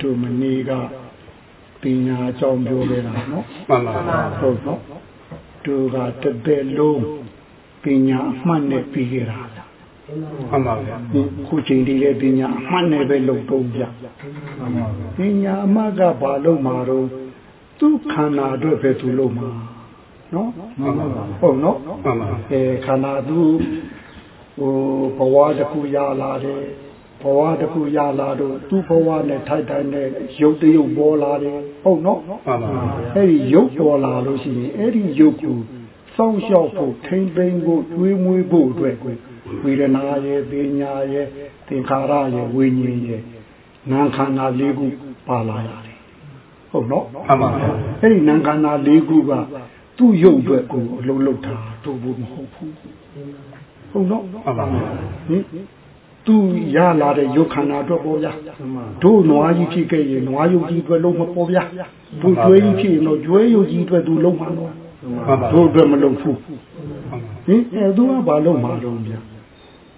တို့မနေ့ကပညာအကြောင်းပြောခဲ့တာနော်မှန်ပါပါဟုတ်နော်တို့ကတစ်သက်လုံးပညာအမှတ်နဲ့ပြီးခဲ့တာမှန်ပါဗျာဒီခုချိန်ဒီရဲ့ပညာအမှတ်နဲ့ပဲလုံတော့ကြမှန်ပါဗျာပညာအမှတ်ကဘာလို့မှာတော့သူ့ခန္ဓာအတွက်ပဲသူလို့မှာနော်မှန်ပါပါဟုတ်နော်မှန်ပါအဲခန္ဓာသူဟိုဘဝတစ်ခုရလာတယ် ဘဝတစ်ခုရလာတော့သူ့ဘဝနဲ့ထိုက်တိုင်းနဲ့ရုပ်တရုပ်ပေါ်လာတယ်ဟုတ်နော်မှန်ပါပါအဲ့ဒီရုပ်ပေါ်လာလို့ရှိရင်အဲ့ဒီရုပ်ကိုစောင့်ရှောက်ဖို့ထိမ့်သိမ်းဖို့တွေးမွေးဖို့အတွက်ကိုဝေဒနာရဲ့ပညာရဲ့သင်္ခါရရဲ့ဝိညာဉ်ရဲ့နာမ်ခန္ဓာ၄ခုပါလာရတယ်ဟုတ်နော်မှန်ပါဗျာအဲ့ဒီနာမ်ခန္ဓာ၄ခုကသူ့ရုပ်အတွက်ကိုအလုံးလုံးထားတို့ဘူးမဟုတ်ဘူးဟုတ်နော်မှန်ပါဗျာဟင် သူရလာတဲ့ရုပ်ခန္ဓာအတွက်ပေါ်ရတို့နွားကြီးဖြစ်ခဲ့ရင်နွားရုပ်ကြီးအတွက်လုံးမပေါ်ဗျာတို့ကျွဲကြီးဖြစ်ရင်တော့ကျွဲရုပ်ကြီးအတွက်သူလုံးမှာတော့မှန်ပါတို့အတွက်မလုံးဘူးမှန်ပါဟင်အဲသူကဘာလုံးမှာတော့ဗျာ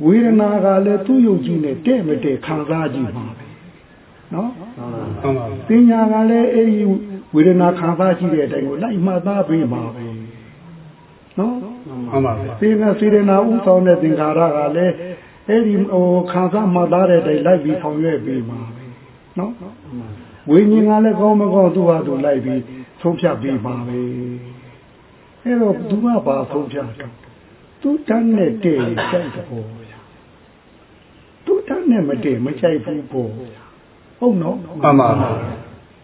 ဝေဒနာကလည်းသူ့ရုပ်ကြီးနဲ့တဲ့မတဲ့ခံစားကြည့်မှာပဲနော်မှန်ပါပညာကလည်းအဲဒီဝေဒနာခံစားကြည့်တဲ့အတိုင်းကိုလိုက်မှတ်သားပေးမှာပဲနော်မှန်ပါဗျာစေနာစေရနာဥဆောင်တဲ့သင်္ခါရကလည်း အဲ့ဒီဟိုခံစားမှလာတဲ့အတိုင်းလိုက်ပြီးဆောင်ရွက်ပြီးမှာပဲနော်ဝိညာဉ်ကလည်းကောင်းမကောင်းသူ့ဟာသူလိုက်ပြီးဆုံးဖြတ်ပြီးမှာပဲအဲ့တော့သူကဘာဆုံးဖြတ်တော့သူတန်းနဲ့တည့်ကြိုက်တော့ဗျာသူတန်းနဲ့မတည့်မကြိုက်ဘူးပေါ့ဗျာဟုတ်နော်မှန်ပါဗျာ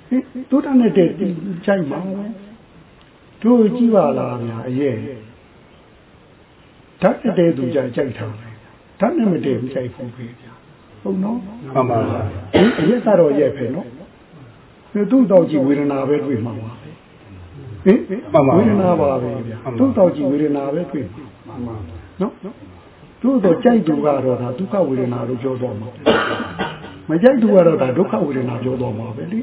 ဟင်သူတန်းနဲ့တည့်ကြိုက်မှာပဲတို့ကြည့်ပါလားဗျာအရဲ့ဓာတ်တဲ့သူကြိုက်ကြိုက်တာပဲ ဓာတ်နဲ့မတည့်မကြိုက်ဘူးပဲဗျာဟုတ်နော်မှန်ပါဗျာဒီအရက်ကတော့ရက်ပဲနော်ဒီသူ့တော့ကြည့်ဝေဒနာပဲတွေ့မှာပါပဲဟင်ဝေဒနာပါပဲဗျာသူ့တော့ကြည့်ဝေဒနာပဲတွေ့မှာနော်သူ့တော့ကြိုက်သူကတော့ဒါဒုက္ခဝေဒနာလို့ပြောတော့မှာမကြိုက်သူကတော့ဒါဒုက္ခဝေဒနာပြောတော့မှာပဲလေ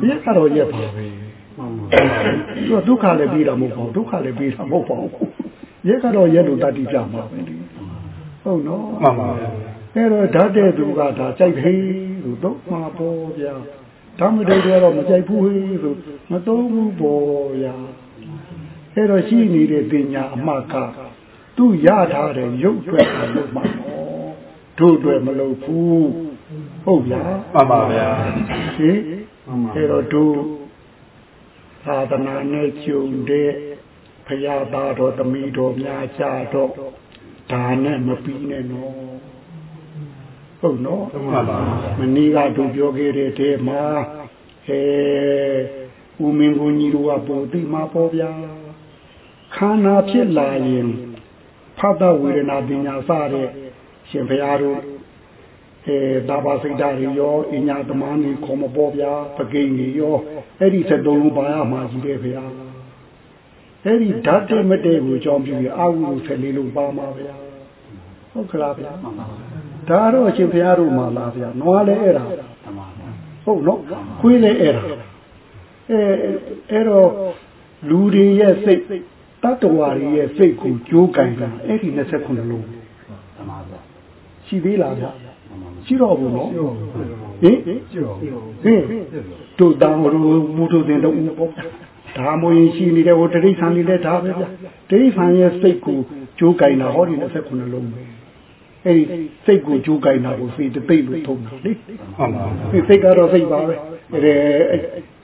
အရက်ကတော့ရက်ပါပဲသူကဒုက္ခလည်းပြီးတာမဟုတ်ပါဘူးဒုက္ခလည်းပြီးတာမဟုတ်ပါဘူးရက်ကတော့ရက်လို့တတ်တိပြမှာပဲလေ ဟုတ်နော်မှန်ပါဗျာအဲ့တော့ဓာတ်တဲ့သူကဒါကြိုက်ဖေးလို့တော့မှာပေါ်ဗျာဓမ္မတိတ်ကတော့မကြိုက်ဘူးဟေးဆိုမသုံးဘူးပေါ်ဗျာအဲ့တော့ရှိနေတဲ့ပညာအမှတ်ကသူရထားတဲ့ရုပ်တွေ့တာလို့မှာပေါ့တို့တွေ့မလို့ဘူးဟုတ်ဗျာမှန်ပါဗျာဟင်အဲ့တော့တို့သာသနာနဲ့ကျုံတဲ့ဖရာသားတော်သမီးတော်များကြတော့ ဒါနဲ့မပြီးနဲ့နော်ဟုတ်နော်မှန်ပါမနေ့ကတို့ပြောခဲ့တဲ့တဲမှာအဲဦးမင်းကိုကြီးတို့ကပုံသိမှာပေါ့ဗျာခန္ဓာဖြစ်လာရင်ဖတ်တဝေဒနာပညာစတဲ့ရှင်ဘုရားတို့အဲဒါပါစိတ်ဓာတ်တွေရောအညာသမားတွေခေါ်မပေါ်ဗျာပကိန်းတွေရောအဲ့ဒီသက်သုံးလုံးပါရမှာကြီးတယ်ဗျာ အဲ့ဒီဓာတ်တဲ့မတဲ့ကိုအကြောင်းပြုပြီးအာဟုကိုဆက်လေးလုံးပါမှာဗျာဟုတ်ကလားဗျာဒါတော့အရှင်ဘုရားတို့မှာလားဗျာနွားလည်းအဲ့ဒါဟုတ်နော်ခွေးလည်းအဲ့ဒါအဲအဲ့တော့လူတွေရဲ့စိတ်တတ္တဝါတွေရဲ့စိတ်ကိုကြိုးကင်တာအဲ့ဒီ29လုံးရှိသေးလားဗျာရှိတော့ဘူးနော်ဟင်ဟင်တို့တောင်တို့မူတို့တင်တော့ဦးပေါ့ ဒါမို့ရင်ရှိနေတဲ့ဟိုတရိษံလေးလည်းဒါပဲဗျာတရိษံရဲ့စိတ်ကိုကြိုးကင်တာဟောဒီ29လုံးပဲအဲ့ဒီစိတ်ကိုကြိုးကင်တာကိုစိတ်တိတ်လို့ထုံးတာလေမှန်ပါဒီစိတ်ကတော့စိတ်ပါပဲအဲ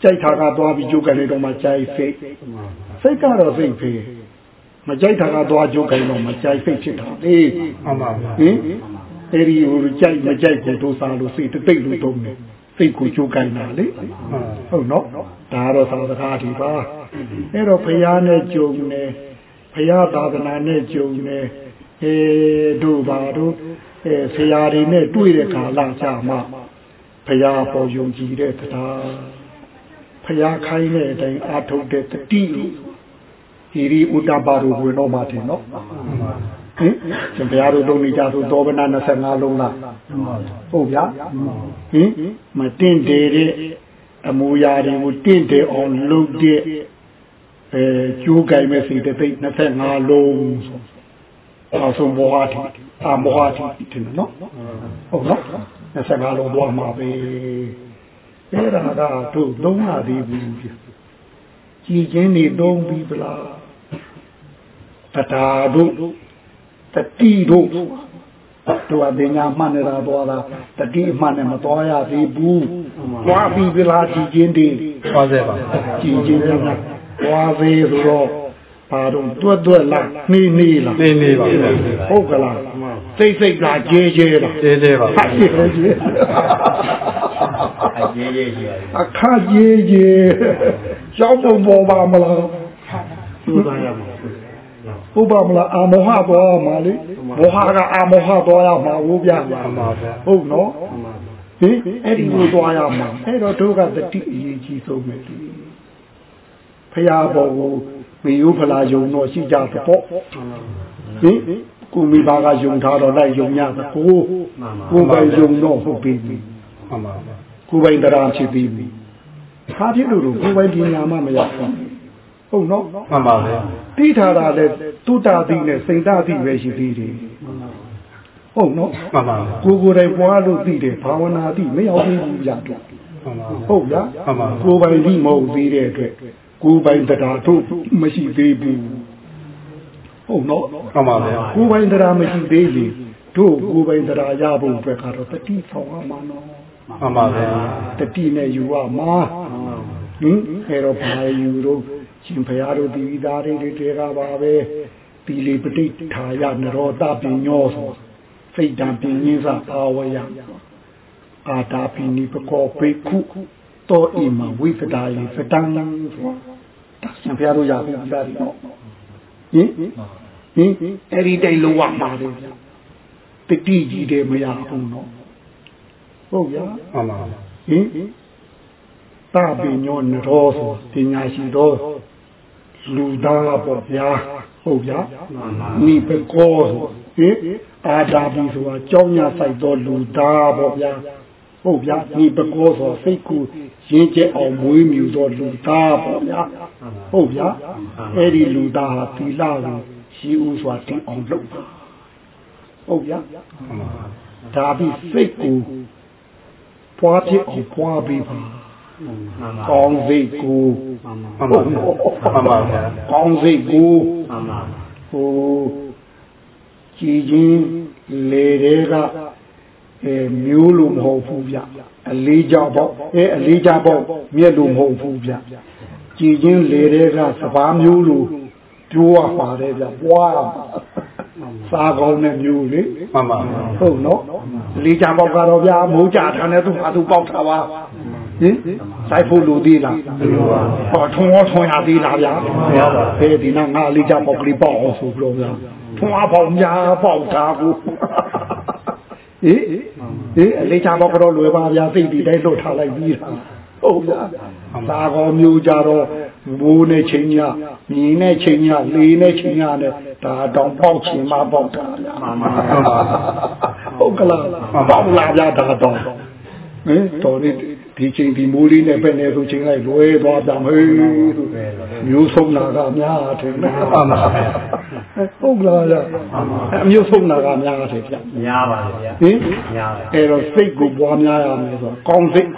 ကြိုက်တာကသွားပြီးကြိုးကန်နေတော့မှကြိုက်စိတ်စိတ်ကတော့စိတ်ပဲမကြိုက်တာကသွားကြိုးကန်တော့မှကြိုက်စိတ်ဖြစ်တာလေမှန်ပါဗျာဟင်အဲဒီဟိုကြိုက်မကြိုက်ကိုဒုစားလို့စိတ်တိတ်လို့တုံးတယ် စိတ်ကိုကြိုးကန်တာလေဟုတ်နော်ဒါကတော့သာသနာ့ဒီပါအဲ့တော့ဘုရားနဲ့ကြုံနေဘုရားသာသနာနဲ့ကြုံနေအဲတို့ပါတို့အဲဆရာတွေနဲ့တွေ့တဲ့ကာလကြာမှဘုရားပေါ်ယုံကြည်တဲ့တရားဘုရားခိုင်းတဲ့အတိုင်းအာထုတ်တဲ့တတိလို့ဒီရီဥတ္တပါတို့ဝင်တော့မှတင်နော်ဟင် ရှင်ဘုရားတို့သုံးနေကြဆိုသောဗနာ25လုံးလားဟုတ်ဗျာဟင်မတင့်တယ်တဲ့အမူအရာတွေကိုတင့်တယ်အောင်လုပ်တဲ့အဲကျိုးကြိုင်မဲ့စိတ်တဲ့25လုံးဆိုအောက်ဆုံးဘောဟာတိအာမောဟာတိတင်နော်ဟုတ်နော်25လုံးသွားမှာပဲအဲ့ဒါကတို့သုံးရသေးဘူးပြကြည်ချင်းနေသုံးပြီးပလားတရားတို့ တတိတို့တို့အပညာမှန်နေတာသွားတာတတိမှန်နဲ့မသွားရသေးဘူးသွားပြီးပလားကြည်ချင်းတွေသွားစေပါကြည်ချင်းတွေသွားသေးဆိုတော့ဘာတော့တွတ်တွတ်လားနေနေလားနေနေပါဗျာဟုတ်ကလားစိတ်စိတ်ကကြဲကြဲလားကျေးဇူးပါဟာကြဲကြဲအရေးကြီးရှိရတယ်အခါကြဲကြဲရောက်ပုံပေါ်ပါမလားသူ့သားရ မှာဟုတ်ပါမလားအာမောဟသွားမှာလေမောဟကအာမောဟသွားရမှာဘူးဗျာမှန်ပါဗျာဟုတ်နော်ဟင်အဲ့ဒီလိုသွားရမှာအဲ့တော့တို့ကတတိအရေးကြီးဆုံးပဲဒီဖရာဘောကိုမေယုဖလာယုံတော့ရှိကြတဲ့ပေါ့ဟင်ကိုမိဘကယုံထားတော့လိုက်ယုံရသကိုကိုယ်ပိုင်ယုံတော့ဟုတ်ပြီမှန်ပါဗျာကိုယ်ပိုင်တရားဖြစ်ပြီးပြီ။ဘာဖြစ်လို့လို့ကိုယ်ပိုင်ပညာမှမရဘူး။ ဟုတ်နော်မှန်ပါဗျာ။တိထားတာလဲတုတ္တာတိနဲ့စိန်တတိပဲရှိသေးတယ်။ဟုတ်နော်မှန်ပါဗျာ။ကိုယ်ကိုယ်တိုင်ပွားလို့သိတယ်ဘာဝနာတိမရောက်သေးဘူးကြတော့မှန်ပါ။ဟုတ်လားမှန်ပါ။ကိုယ်ပိုင်တိမဟုတ်သေးတဲ့အတွက်ကိုယ်ပိုင်တရားတို့မရှိသေးဘူး။ဟုတ်နော်မှန်ပါဗျာ။ကိုယ်ပိုင်တရားမရှိသေးရင်တို့ကိုယ်ပိုင်တရားရဖို့အတွက်ကတော့တတိဆောင်ရမှာနော်။မှန်ပါဗျာတတိနဲ့ယူရမှာဟင်အဲတော့ဘာယူတော့ ရှင်ဖရာတို့ဒီဝိသားတွေတွေကပါပဲပီလီပဋိဌာယနရောတပညောဆိုစိတ်တံပင်ရင်းစပါဝယအာတာပိနိပကောပိခုတောဣမဝိသတာယစတံဆိုတာရှင်ဖရာတို့ရပြီသားတွေတော့ဟင်ဟင်အဲ့ဒီတိုင်လုံးဝမှာတယ်ဗျတတိကြီးတယ်မရဘူးနော်ဟုတ်ဗျာမှန်ပါဟင်တာပင်ညောနရောဆိုပညာရှိတော် လူသားပေါ့ဗျာဟုတ်ဗျာနိပကောဆိုဟင်အာဒါဘီဆိုတာကြောင်းညာဆိုင်တော်လူသားပေါ့ဗျာဟုတ်ဗျာနိပကောဆိုစိတ်ကူရင်းကျက်အောင်မွေးမြူတော်လူသားပေါ့ဗျာဟုတ်ဗျာအဲ့ဒီလူသားဟာသီလကိုရှိဦးစွာတည်အောင်လုပ်တာဟုတ်ဗျာမှန်ပါဒါပြီးစိတ်ကိုပွားဖြစ်အောင်ပွားပြီးပါ ကောင်းစိတ်ကိုမှန်ပါမှန်ပါဗျာကောင်းစိတ်ကိုမှန်ပါဟိုကြည်ချင်းလေတွေကအဲမျိုးလို့မဟုတ်ဘူးဗျအလေးကြပေါ့အဲအလေးကြပေါ့မြက်လို့မဟုတ်ဘူးဗျကြည်ချင်းလေတွေကစပားမျိုးလို့ပြောရပါတယ်ဗျပွားရမှာစားကောင်းတဲ့မျိုးလေမှန်ပါဟုတ်နော်လေးကြပေါက်ကတော့ဗျာမိုးကြထားတဲ့သူဟာသူပေါက်ထားပါ ဟင်စိုက်ဖို့လူသေးလားဟောထုံရောထုံရသေးလားဗျာဘယ်ဒီနာငါလေးကြပေါက်ကလေးပေါက်အောင်ဆိုပြီးတော့ဗျာထုံအားပေါက်များပေါက်ထားကိုဟေးဟေးအလေးကြပေါက်ကတော့လွယ်ပါဗျာသိပြီတိုင်းလွတ်ထားလိုက်ပြီးတာဟုတ်ဗျာသာကောမျိုးကြတော့မိုးနဲ့ချိန်ညမြင်းနဲ့ချိန်ညလေးနဲ့ချိန်ညနဲ့ဒါတောင်ပေါက်ချင်မှပေါက်တာဗျာမှန်ပါဟုတ်ကလားပေါက်လာကြတာတော့ဟင်တော်နေ ဒီချိန်ဒီမိုးလေးနဲ့ပဲနေဆိုချိန်လိုက်လွဲသွားပြန်ဟေးဆိုမျိုးဆုံးလာကများတယ်နော်မှန်ပါဗျာဟုတ်ကလားဗျအမျိုးဆုံးလာကများတယ်ဗျညားပါလေဗျာဟင်ညားပါအဲ့တော့စိတ်ကိုပွားများရမယ်ဆိုတော့ကောင်းစိတ်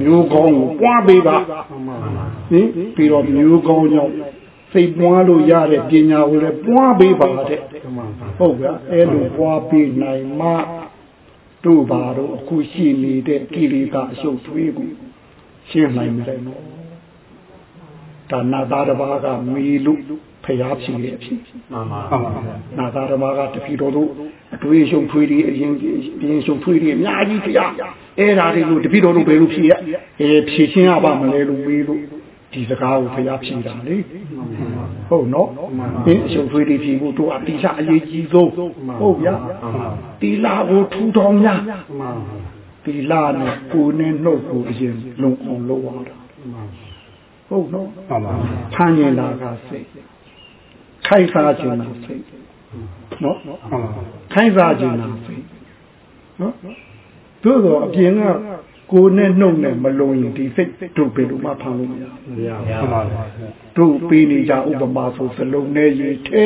မျိုးကောင်းကိုပွားပေးပါဟင်ပြီးတော့မျိုးကောင်းကြောင့်စိတ်ပွားလို့ရတဲ့ပညာကိုလည်းပွားပေးပါတဲ့ဟုတ်ကဲ့အဲ့လိုပွားပေးနိုင်မှ တို့ပါတော့အခုရှိနေတဲ့ကိလေသာအရှုပ်သွေးကိုရှင်းနိုင်မယ်နော်ဒါနာသားတစ်ပါးကမီလို့ဖျားဖြီရဲ့ဖြစ်မှန်ပါမှန်ပါဗျာနာသားဓမ္မကတပီတော်တို့အတွေ့အရှုံဖွေးတွေအရင်အရင်ရှုံဖွေးတွေအများကြီးဖျားအဲ့ဒါတွေကိုတပီတော်တို့ဘယ်လိုဖြေရအဲဖြေရှင်းရပါမလဲလို့မေးလို့ဒီစကားကိုဖျားဖြေတာလေ ဟုတ်နော်အင်းအရှုံဖွေးတွေဖြေဖို့တို့အတိအအရေးကြီးဆုံးဟုတ်ဗျာတီလာကိုထူထောင်များတီလာနဲ့ကိုယ်နဲ့နှုတ်ကိုအရင်လုံအောင်လုပ်ရတာဟုတ်နော်မှန်ပါဖမ်းရင်လာကစိတ်ခိုက်စားခြင်းလာစိတ်နော်မှန်ပါခိုင်းစားခြင်းလားစိတ်နော်သို့တော့အပြင်က ကိုယ်နဲ့နှုတ်နဲ့မလုံရင်ဒီစိတ်တို့ဘယ်လိုမှဖမ်းလို့မရဘူးဗျာမှန်ပါဗျာတို့ပေးနေကြဥပမာဆိုစလုံးနဲ့ရေထဲ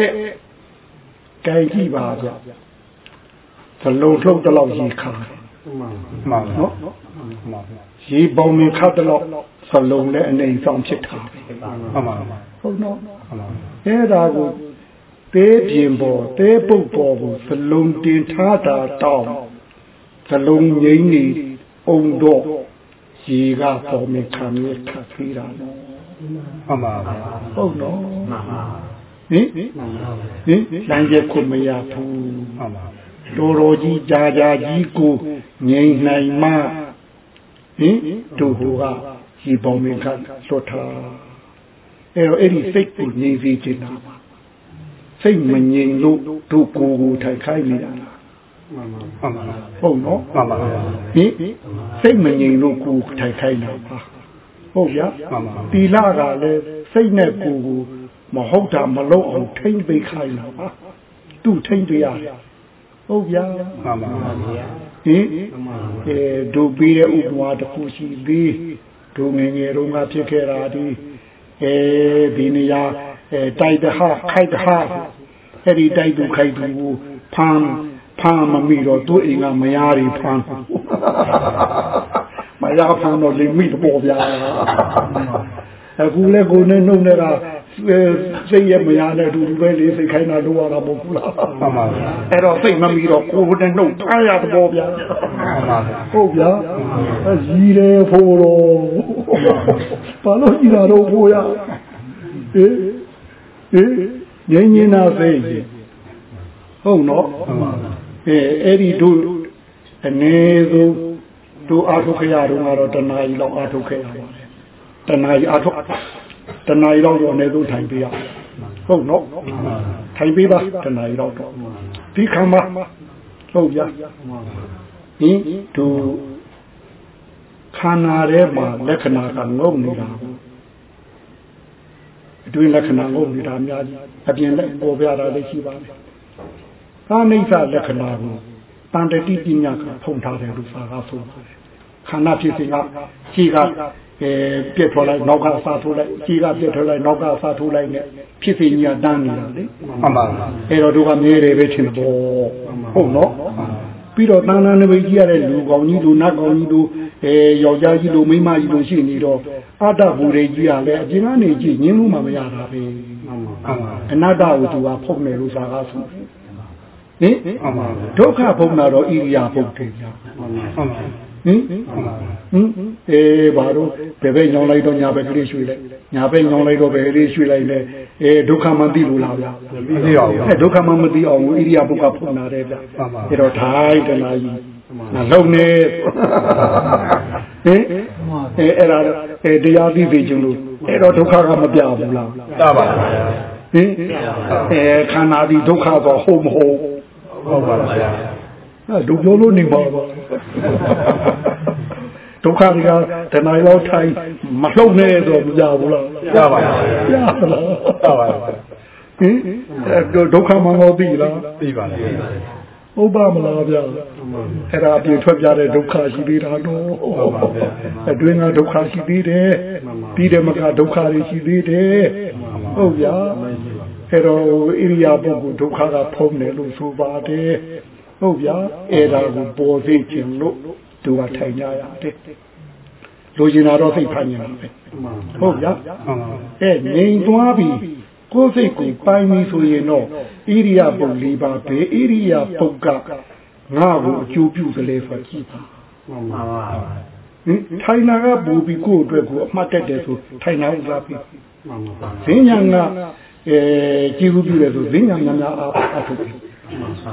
ကြိုင်ကြည့်ပါဗျစလုံးထုတ်တလောက်ရေခါတယ်မှန်ပါနော်မှန်ပါဗျာရေပေါင်းမခတ်တော့စလုံးနဲ့အနေဆောင်ဖြစ်တာပဲမှန်ပါမှန်ဟုတ်တော့ပါအဲ့ဒါကိုသေးပြင်ပေါ်သေးပုတ်ပေါ်ကိုစလုံးတင်ထားတာတောင်းစလုံးငိမ့်နေအောင် တော့ရေကပေါ်မခံရခတ်သေးတာနော်မှန်ပါဟုတ်တော့မှန်ပါဟင်ဟင်လမ်းချက်ကိုမရဘူးမှန်ပါတော်တော်ကြီးကြာကြာကြီးကိုငြိမ်နိုင်မှဟင်တို့ဟိုကဒီပေါင်းမင်းကလွတ်ထားအဲ့တော့အဲ့ဒီစိတ်ကိုငြိမ်စေချင်တာပါစိတ်မငြိမ်လို့တို့ကိုယ်ကိုထိုင်ခိုင်းနေတာလားမှန်ပါ ဟုတ်နော်မှန်ပါဟင်စိတ်မငြိမ်လို့ကိုယ်ထိုင်ခိုင်းတာပါဟုတ်ဗျာမှန်ပါတီလာကလည်းစိတ်နဲ့ကိုယ်ကိုမဟုတ်တာမလုပ်အောင်ထိမ့်သိခိုင်းတာပါသူ့ထိမ့်ပြရတယ်ဟုတ်ဗျာမှန်ပါဟင်အဲဒုပေးတဲ့ဥပမာတစ်ခုရှိသေးဒုငယ်ငယ်တုန်းကဖြစ်ခဲ့တာဒီအဲဒီနေရာအဲတိုက်တဟခိုက်တဟအဲ့ဒီတိုက်သူခိုက်သူကိုဖမ်း ဖမ်းမမိတော့သူ့အိမ်ကမယားတွေဖမ်းမယားဖမ်းတော့လိမိတော့ပေါ်ဗျာအခုလဲကိုနဲ့နှုတ်နေတာစိတ်ရမရနဲ့အတူတူပဲလေးစိတ်ခိုင်းတာလို့ရတာမဟုတ်ဘူးလားမှန်ပါအဲ့တော့စိတ်မမီတော့ကိုယ်နဲ့နှုတ်ထားရတော့ဗျာမှန်ပါဟုတ်ဗျာအကြီးတယ်ဖို့တော့ဘာလို့ကြီးတာတော့ဖို့ရဟေးဟေးငင်းငင်းနာစိတ်ကြီးဟုတ်နော်မှန်ပါ အဲအဲ့ဒီတို့အနေဆုံးတို့အာထုခရတော့ကတော့တဏှာကြီးလောက်အာထုခရပါတယ်တဏှာကြီးအာထုတဏှာကြီးလောက်တော့အနေဆုံးထိုင်ပြရဟုတ်နော်ထိုင်ပေးပါတဏှာကြီးလောက်တော့ဒီခံပါဟုတ်ဗျာဟင်တို့ခန္ဓာထဲမှာလက္ခဏာကငုံနေတာအတွင်းလက္ခဏာငုံနေတာအများကြီးအပြင်လည်းပေါ်ပြတာလည်းရှိပါတယ် သာနိစ္စလက္ခဏာကိုတန်တတိပညာကဖုံထားတယ်လို့စာကားဆိုပါတယ်ခန္ဓာဖြစ်စဉ်ကခြေကအဲပြက်ထွက်လိုက်နောက်ကစားထိုးလိုက်ခြေကပြက်ထွက်လိုက်နောက်ကစားထိုးလိုက်နဲ့ဖြစ်စဉ်ကြီးကတန်းနေတာလေမှန်ပါအဲ့တော့တို့ကမြဲတယ်ပဲထင်တော့ဟုတ်နော်ပြီးတော့တန်တန်နမိတ်ကြီးရတဲ့လူကောင်ကြီးလူနတ်ကောင်ကြီးလူအဲယောက်ျားကြီးလူမိန်းမကြီးလူရှိနေတော့အတ္တဘူရိကြီးကလည်းအပြင်ကနေကြည့်ငင်းလို့မှမရတာပဲမှန်ပါအနတ္တကိုသူကဖုတ်မယ်လို့စာကားဆို ဟင်မှန်ပါဒုက္ခဖုတ်တာတော့ဣရိယာပုတ်တယ်ညာမှန်ပါဟင်ဟင်အေးဘာလို့ဘယ်ဘက်ညောင်းလိုက်တော့ညာဘက်ကလေးရွှေ့လိုက်ညာဘက်ညောင်းလိုက်တော့ဘယ်လေးရွှေ့လိုက်လဲအဲဒုက္ခမှသိလို့လားဗျာမသိပါဘူးအဲဒုက္ခမှမသိအောင်ဣရိယာပုတ်ကဖုတ်နာတယ်ဗျာမှန်ပါအဲ့တော့ထိုင်တနာကြီးငါလုံနေဟင်အဲအဲ့ဒါအဲတရားသိသိခြင်းလို့အဲ့တော့ဒုက္ခကမပြဘူးလားတပါပါဟင်အဲခန္ဓာဒီဒုက္ခတော့ဟုတ်မဟုတ် ဟုတ်ပါဗျာအဲဒုပြောလို့နေပါပါဒုက္ခတွေကတဏှာရောက်ထိုင်မလှုပ်နဲ့တော့မကြဘူးလားတပါပါရသလားတပါပါဟင်အဲဒုက္ခမှမဟုတ်ပြီလားသိပါလေဟုတ်ပါမလားဗျာအဲ့ဒါအပြင်ထွက်ပြတဲ့ဒုက္ခရှိသေးတာတော့အတွင်းကဒုက္ခရှိသေးတယ်ပြီးတယ်မကဒုက္ခတွေရှိသေးတယ်ဟုတ်ဗျာ အဲ့တော့ဣရိယာပုဂ္ဂိုလ်ဒုက္ခကဖုံးတယ်လို့ဆိုပါတယ်ဟုတ်ဗျာအဲ့ဒါကိုပေါ်သိခြင်းလို့သူကထိုင်ကြရတယ်လိုချင်တာတော့သိဖန်နေတာပဲဟုတ်ဗျာမှန်ပါအဲငြိမ်သွားပြီကိုယ်စိတ်ကိုပိုင်းပြီဆိုရင်တော့ဣရိယာပုတ်လေးပါပဲဣရိယာပုတ်ကငါ့ကိုအကျိုးပြုတယ်လေဆိုကြည့်ပါမှန်ပါပါဟင်ထိုင်နာကပူပြီးကိုယ့်အတွက်ကိုအမှတ်တက်တယ်ဆိုထိုင်နာဥစားပြီမှန်ပါဈဉ္ညာက အဲကြည်ဘူးပြုတယ်ဆိုဈဉ္ညာများများအားအထုတ်ပြီမှန်ပါ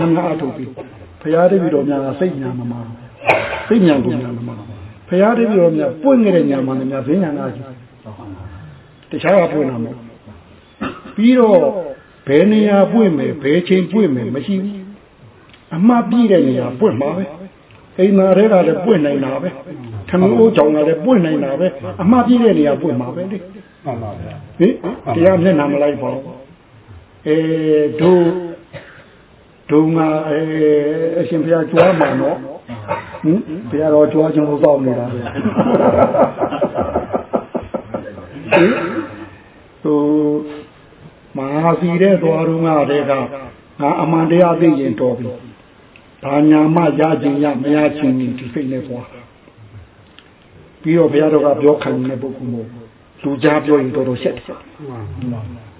အများအထုတ်ပြီဘုရားတပည့်တော်များကစိတ်ညာမမှာစိတ်ညာကိုညာမမှာဘုရားတပည့်တော်များပွင့်ခဲ့တဲ့ညာမှာလည်းများဈဉ္ညာကကြီးတခြားကပွင့်တာမဟုတ်ပြီးတော့ဘယ်နေရာပွင့်မယ်ဘယ်ချိန်ပွင့်မယ်မရှိဘူးအမှားပြည့်တဲ့နေရာပွင့်မှာပဲအိမ်သားတွေကလည်းပွင့်နိုင်တာပဲ ခမင်းအိုးကြောင်ကလည်းပွင့်နိုင်တာပဲအမှားပြည့်တဲ့နေရာပွင့်မှာပဲလေမှန်ပါဗျာဟင်တရားမျက်နှာမလိုက်ပါဘူးအဲတို့တို့ငါအဲအရှင်ဘုရားကြွားမှာနော်ဟင်ဘုရားတော်ကြွားခြင်းလို့စောင့်နေတာဟင်ဟိုမဟာစီတဲ့သွားတော့ငါတဲ့ကငါအမှန်တရားသိရင်တော်ပြီဘာညာမှရခြင်းရမရခြင်းဒီစိတ်နဲ့ပွား ပြီးတော့ဘုရားတော်ကပြောခံနေတဲ့ပုဂ္ဂိုလ်မို့လူကြားပြောရင်တော်တော်ရှက်တယ်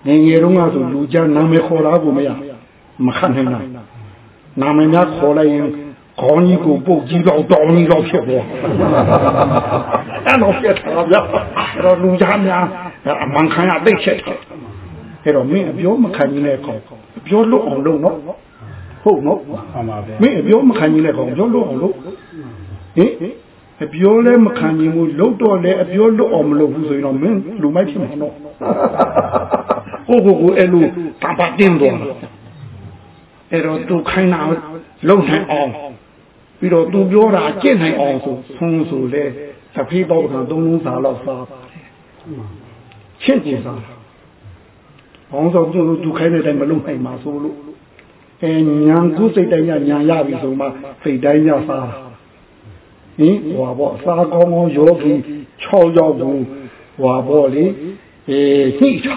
ငယ်ငယ်တုန်းကဆိုလူကြားနာမည်ခေါ်တာကိုမရမခံနိုင်တာနာမည်များခေါ်လိုက်ရင်ခေါင်းကြီးကိုပုတ်ကြီးတော့တောင်းကြီးတော့ဖြစ်သွားအဲ့တော့ပြတ်တာဗျအဲ့တော့လူကြားများအမှန်ခံရသိချက်တယ်အဲ့တော့မင်းအပြောမခံကြီးနဲ့ကောပြောလို့အောင်လုပ်နော်ဟုတ်နော်မှန်ပါဗျာမင်းအပြောမခံကြီးနဲ့ကောပြောလို့အောင်လုပ်ဟင် အပြောလဲမခံကြီးမှုလုတ်တော့လဲအပြောလွတ်အောင်မလုပ်ဘူးဆိုရင်တော့မင်းလူမိုက်ဖြစ်မှာတော့ကိုကိုကိုအဲ့လိုတပတ်တင်းတော့အဲ့တော့သူခိုင်းတာလုံနိုင်အောင်ပြီးတော့သူပြောတာကြင့်နိုင်အောင်ဆိုဖုံးဆိုလဲသဖေးတော့ကသုံးလုံးစာလောက်စားပါတယ်ရှင်းကြည့်စားဘောင်းဆောင်သူသူခိုင်းတဲ့အတိုင်းမလုပ်နိုင်ပါဆိုလို့အဲညာကုစိတ်တိုင်းညာညာရပြီဆိုမှစိတ်တိုင်းရစားတာ ဟင်ဟွာပေါ့စားကောင်းကောင်းယောဂီ6ယောက်ကိုဟွာပေါ့လေအဲညှိချ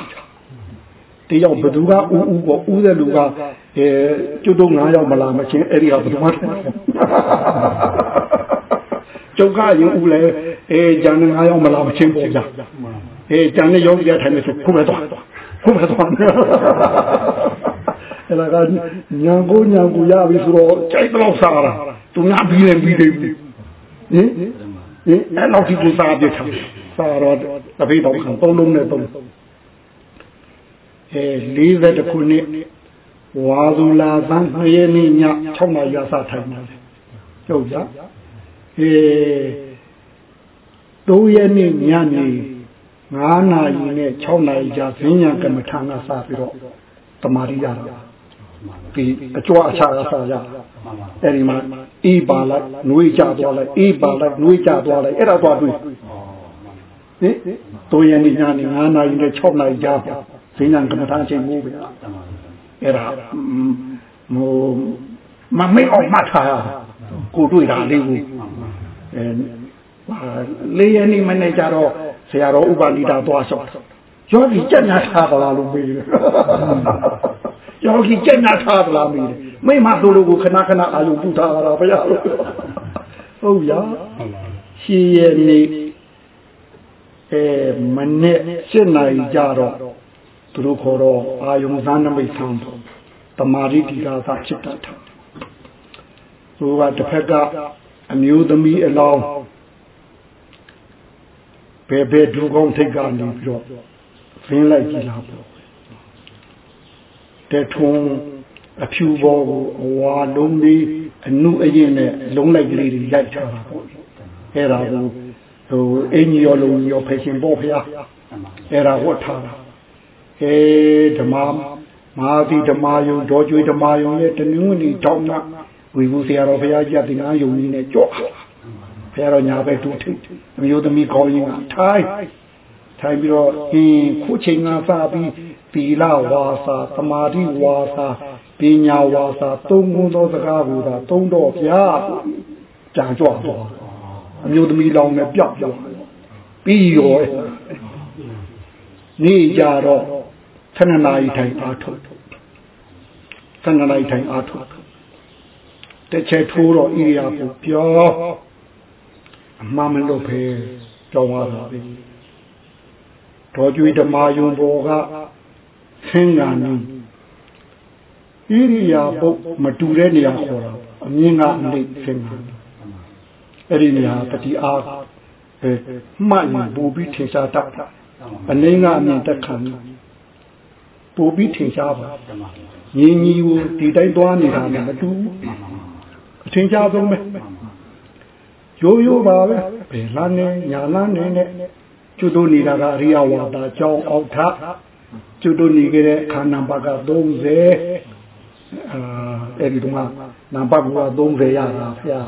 တယောက်ဘသူကဥဥပေါ့ဥတဲ့လူကအဲကျွတ်တော့9ယောက်မလာမချင်းအဲ့ဒီကဘသူမှကျုပ်ကရင်ဥလဲအဲဂျန်9ယောက်မလာမချင်းပေါ့ဗျာအဲဂျန်နဲ့ယောဂီရထိုင်နေဆိုခုပဲတော့ခုပဲတော့အဲ့ဒါကညာကိုညာကိုရပြီဆိုတော့ကြိုက်တော့စားတာသူများပြီးနေပြီးနေပြီ ဟင်ဟင်အဲ့လောက်ဒီကိုစားပြထားစားတော့တပိတော့ခံသုံးလုံးနဲ့သုံးအဲ40ခုနှစ်ဝါသူလာသန်း2ရက်နေ့ည6နာရီအစားထိုင်ပါတယ်ဟုတ်ကြအဲ3ရက်နေ့ညနေ9နာရီနဲ့6နာရီကြာဈဉ္ညာကမ္မထာကစပြီးတော့တမာရီရတာဒီအကြွအချာအစားရ အဲ့ဒီမှာအေးပါလိုက်နှွေးကြသွားလိုက်အေးပါလိုက်နှွေးကြသွားလိုက်အဲ့ဒါသွားတွေ့ဟင်တိုးရနေညနေ9နာရီနဲ့6နာရီကြာဈဉ္ညာကမ္မထာအချိန်မိုးပဲအဲ့ဒါဟိုမမေ့အောင်မှတ်ထားကိုတွေ့တာလေးကိုအဲလေးရနေမနေ့ကျတော့ဆရာတော်ဥပဏိတာသွားလျှောက်ယောဂီကြက်ညာထားပါလားလို့မေးတယ်ယောဂီကြက်ညာထားပါလားမေးတယ် မိမတို့လိုကိုခဏခဏအာယုပြုထားတာဗျာဟုတ်ရရှင်းရနေအဲမနေ့7နာရီကြတော့သူတို့ခေါ်တော့အာယုံဇာနမိတ်ဆံတမာရိတိကာသဖြစ်တတ်တယ်သူကတစ်ဖက်ကအမျိုးသမီးအလောင်းဘယ်ဘယ်ဒုကောင်းထိတ်ကနေပြီးတော့ဖင်းလိုက်ကြည့်လာပေါ့တဲ့ထုံ အဖြူဘောကိုအဝါလုံးလေးအနုအရင်နဲ့လုံးလိုက်ကလေးတွေရိုက်ထားတာပေါ့အဲ့ဒါကိုဟိုအင်းကြီးရောလုံးကြီးရောဖယ်ရှင်ပေါ့ဖះအဲ့ဒါဝတ်ထားတာအဲဓမ္မမဟာတိဓမ္မယုံဒေါ်ကျွေးဓမ္မယုံရဲ့တနည်းဝင်ဒီတောင်းတာဝီဘူးဆရာတော်ဘုရားကြီးသင်္ကန်းယုံကြီးနဲ့ကြော့ဘုရားတော်ညာဘက်တူထိတ်အမျိုးသမီးကောင်းရင်ကထိုင်ထိုင်ပြီးတော့အင်းခုချိန်ကစပြီးသီလဝါစာသမာဓိဝါစာ ပညာဝါစာသုံးခုသောစကားကိုသာသုံးတော့ဗျာကြံကြွတော့အမျိုးသမီးလောင်းနဲ့ပြောက်ပြောက်ပြီးရောနေကြတော့ဆန္ဒနာရီထိုင်အားထုတ်ဆန္ဒနာရီထိုင်အားထုတ်တစ်ချက်ထိုးတော့ဣရိယာပုပြောအမှန်မလို့ပဲကြောင်းသွားတာပဲတော်ကျွေးဓမ္မယုံဘောကဆင်းညာနည်း ဣရိယာပုမတူတဲ့နေရာခေါ်တာအမြင်ကအလိတ်ဆင်းညာအဲ့ဒီနေရာတတိအားအဲမှတ်ရင်ပူပြီးထင်ရှားတတ်တာအနေကအမြင်တက်ခံပူပြီးထင်ရှားပါညီညီကိုဒီတိုင်းသွားနေတာနဲ့မတူအထင်ရှားဆုံးပဲရိုးရိုးပါပဲဘယ်လမ်းနဲ့ညာလမ်းနဲ့နဲ့ကျွတ်တို့နေတာကအရိယဝါဒကြောင်းအောက်ထကျွတ်တို့နေခဲ့တဲ့ခန္ဓာဘက30 အာအဲ့ဒီတော့နံပါတ်က30ရတာဖျား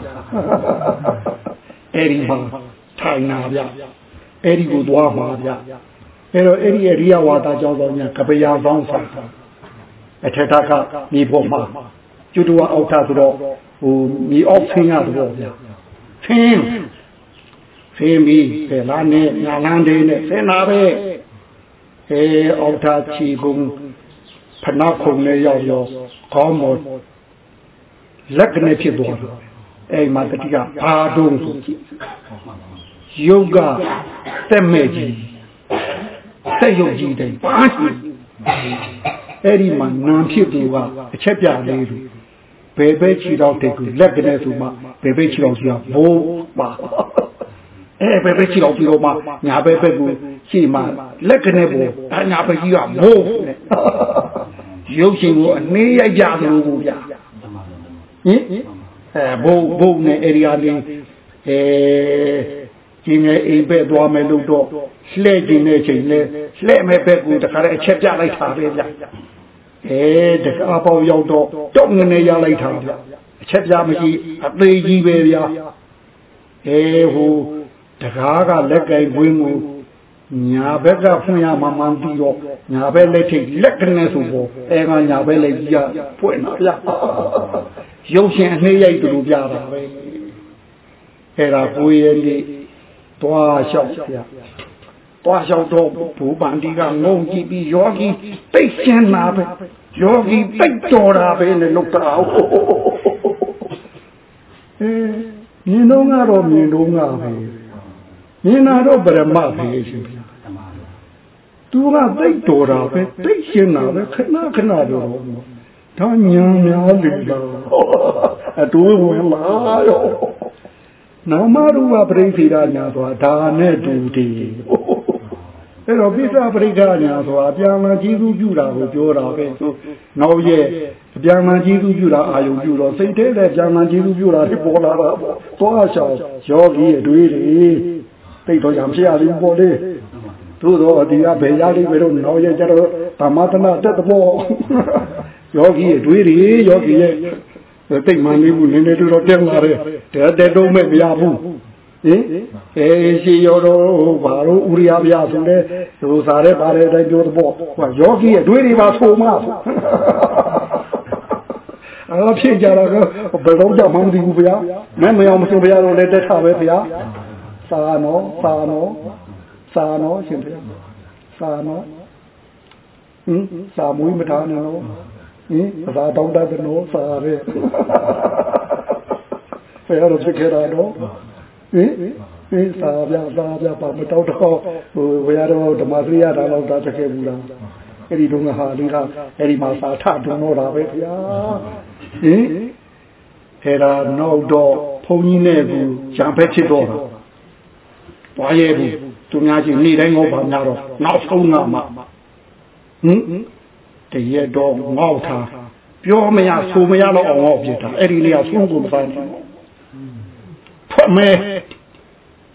အဲ့ဒီမှာထိုင်နာဗျအဲ့ဒီကိုသွားမှာဗျအဲ့တော့အဲ့ဒီအရိယဝါဒကြောင်းတော့ညာကပယာပေါင်းဆိုင်အထက်ထကမြေပေါ်မှာကျွတ်တို့အောက်ထဆိုတော့ဟိုမြေအောက်ဆင်းရတော့ဗျဆင်းဆင်းပြီးဘယ်လားနဲ့ညာလန်းတွေနဲ့ဆင်းလာပဲအဲအောက်ထချီကုန် ဖနာခုံနဲ့ရောက်ရောကောင်းမော်လက်ကနေဖြစ်သွားတယ်အဲ့မှာတတိကဘာတုံးဆိုကြည့်ယုတ်ကတက်မဲ့ကြီးဆက်ယုတ်ကြီးတိုင်ပါရှိအဲ့ဒီမှာနာဖြစ်သူကအချက်ပြလေးလူဘယ်ပဲချီတော့တဲ့ကူလက်ကနေဆိုမှဘယ်ပဲချီတော့ကြီးကဘိုးပါအဲဘယ်ပဲချီတော့ပြီးတော့မှညာဘက်ဘက်ကို ရှေ့မှာလက်ကနေပေါ်အညာဘက်ကြီးကဘိုးနဲ့ရုပ်ရှင်ကိုအနေရိုက်ကြသလိုကိုဗျာဟင်အဲဘိုးဘိုးနဲ့အေရီယာလေးအဲကျင်းရဲ့အိမ်ဘက်သွားမယ်လို့တော့လှဲ့ကျင်တဲ့ချိန်လဲလှဲ့မဲ့ဘက်ကိုတခါတည်းအချက်ပြလိုက်တာပဲဗျအဲတခါပေါရောက်တော့တောက်ငနေရလိုက်တာဗျအချက်ပြမရှိအသေးကြီးပဲဗျအဲဟိုတကားကလက်ကင်ဝင်းကို ညာဘက်ကဖွင့်ရမှမှန်ပြီးတော့ညာဘက်လက်ထိတ်လက်ကနေဆိုပေါ်အဲကညာဘက်လက်ကြီးကဖွင့်တာဗျရုပ်ရှင်အနှေးရိုက်တူပြတာပဲအဲ့ဒါကိုယ်ရဲ့နေ့တွားလျှောက်ပြတွားလျှောက်တော့ဘူပန်ဒီကငုံကြည့်ပြီးယောဂီသိရှင်းလာပဲယောဂီသိတော်တာပဲနဲ့လောက်တာအဲမြင်တော့ကတော့မြင်တော့ငါပဲမြင်တာတော့ဗရမပဲရှင်ဗျာ သူကသိတော်တာပဲသိရှင်းတာပဲခဏခဏတော့ဒါညာများလေလားအတူဝင်လာရောနာမရူပပရိသေရညာဆိုတာဒါနဲ့တူတည်အဲ့တော့ပိဿပရိက္ခညာဆိုတာပြန်မှကျေးဇူးပြုတာကိုပြောတာပဲဆိုနောက်ရဲ့ပြန်မှကျေးဇူးပြုတာအာယုပြုတော့စိတ်ထဲလည်းပြန်မှကျေးဇူးပြုတာတွေပေါ်လာတာပေါ့သွားဆောင်ယောဂီအတွေ့တွေသိတော့ရံဖြစ်ရလိမ့်ပေါ့လေ သို့တော့ဒီကဘယ်ရလိမ့်မယ်တော့နောက်ရဲ့ကျတော့ဓမ္မတနာတက်တော့ယောဂီအတွေ့တွေယောဂီရဲ့တိတ်မှန်လေးဘူးနည်းနည်းတော့တက်လာတယ်တဲ့တဲ့တော့မဲ့မရဘူးဟင်အဲရှိရောတော့ဘာလို့ဥရိယပြဆိုလဲသူစားတဲ့ပါတဲ့အတိုင်းပြောတော့ဟိုယောဂီရဲ့တွေးတွေပါဆိုမှအားဖြစ်ကြတာကဘယ်တော့မှမသိဘူးဗျာမမအောင်မဆိုဗျာတော့လည်းတက်တာပဲဗျာစာနော်စာနော် စာနော်ရှင်ဗျာစာနော်ဟင်စာမွေးမထားနဲ့နော်ဟင်သာတောင်းတတ်တယ်နော်စာရဲဖယ်ရတော့ဖြစ်ခဲ့တာနော်ဟင်ဟင်စာပြစာပြပါမတောက်တော့ဟိုဝရတော့ဓမ္မစရိယတာတော့တာတခဲ့ဘူးလားအဲ့ဒီတုန်းကဟာလေးကအဲ့ဒီမှာစာထတွန်းတော့တာပဲဗျာဟင်အဲ့ဒါနောက်တော့ဘုန်းကြီးနဲ့ကူရံဖက်ချစ်တော့တာတွားရဲဘူး သူများချင်းနေတိုင်းငေါပါများတော့နောက်ဆုံးကမှဟင်တရက်တော့ငေါ့ထားပြောမရဆိုမရတော့အောင်ငေါ့ပြတာအဲ့ဒီလေးကဆုံးကိုမစားဘူးဖွက်မဲ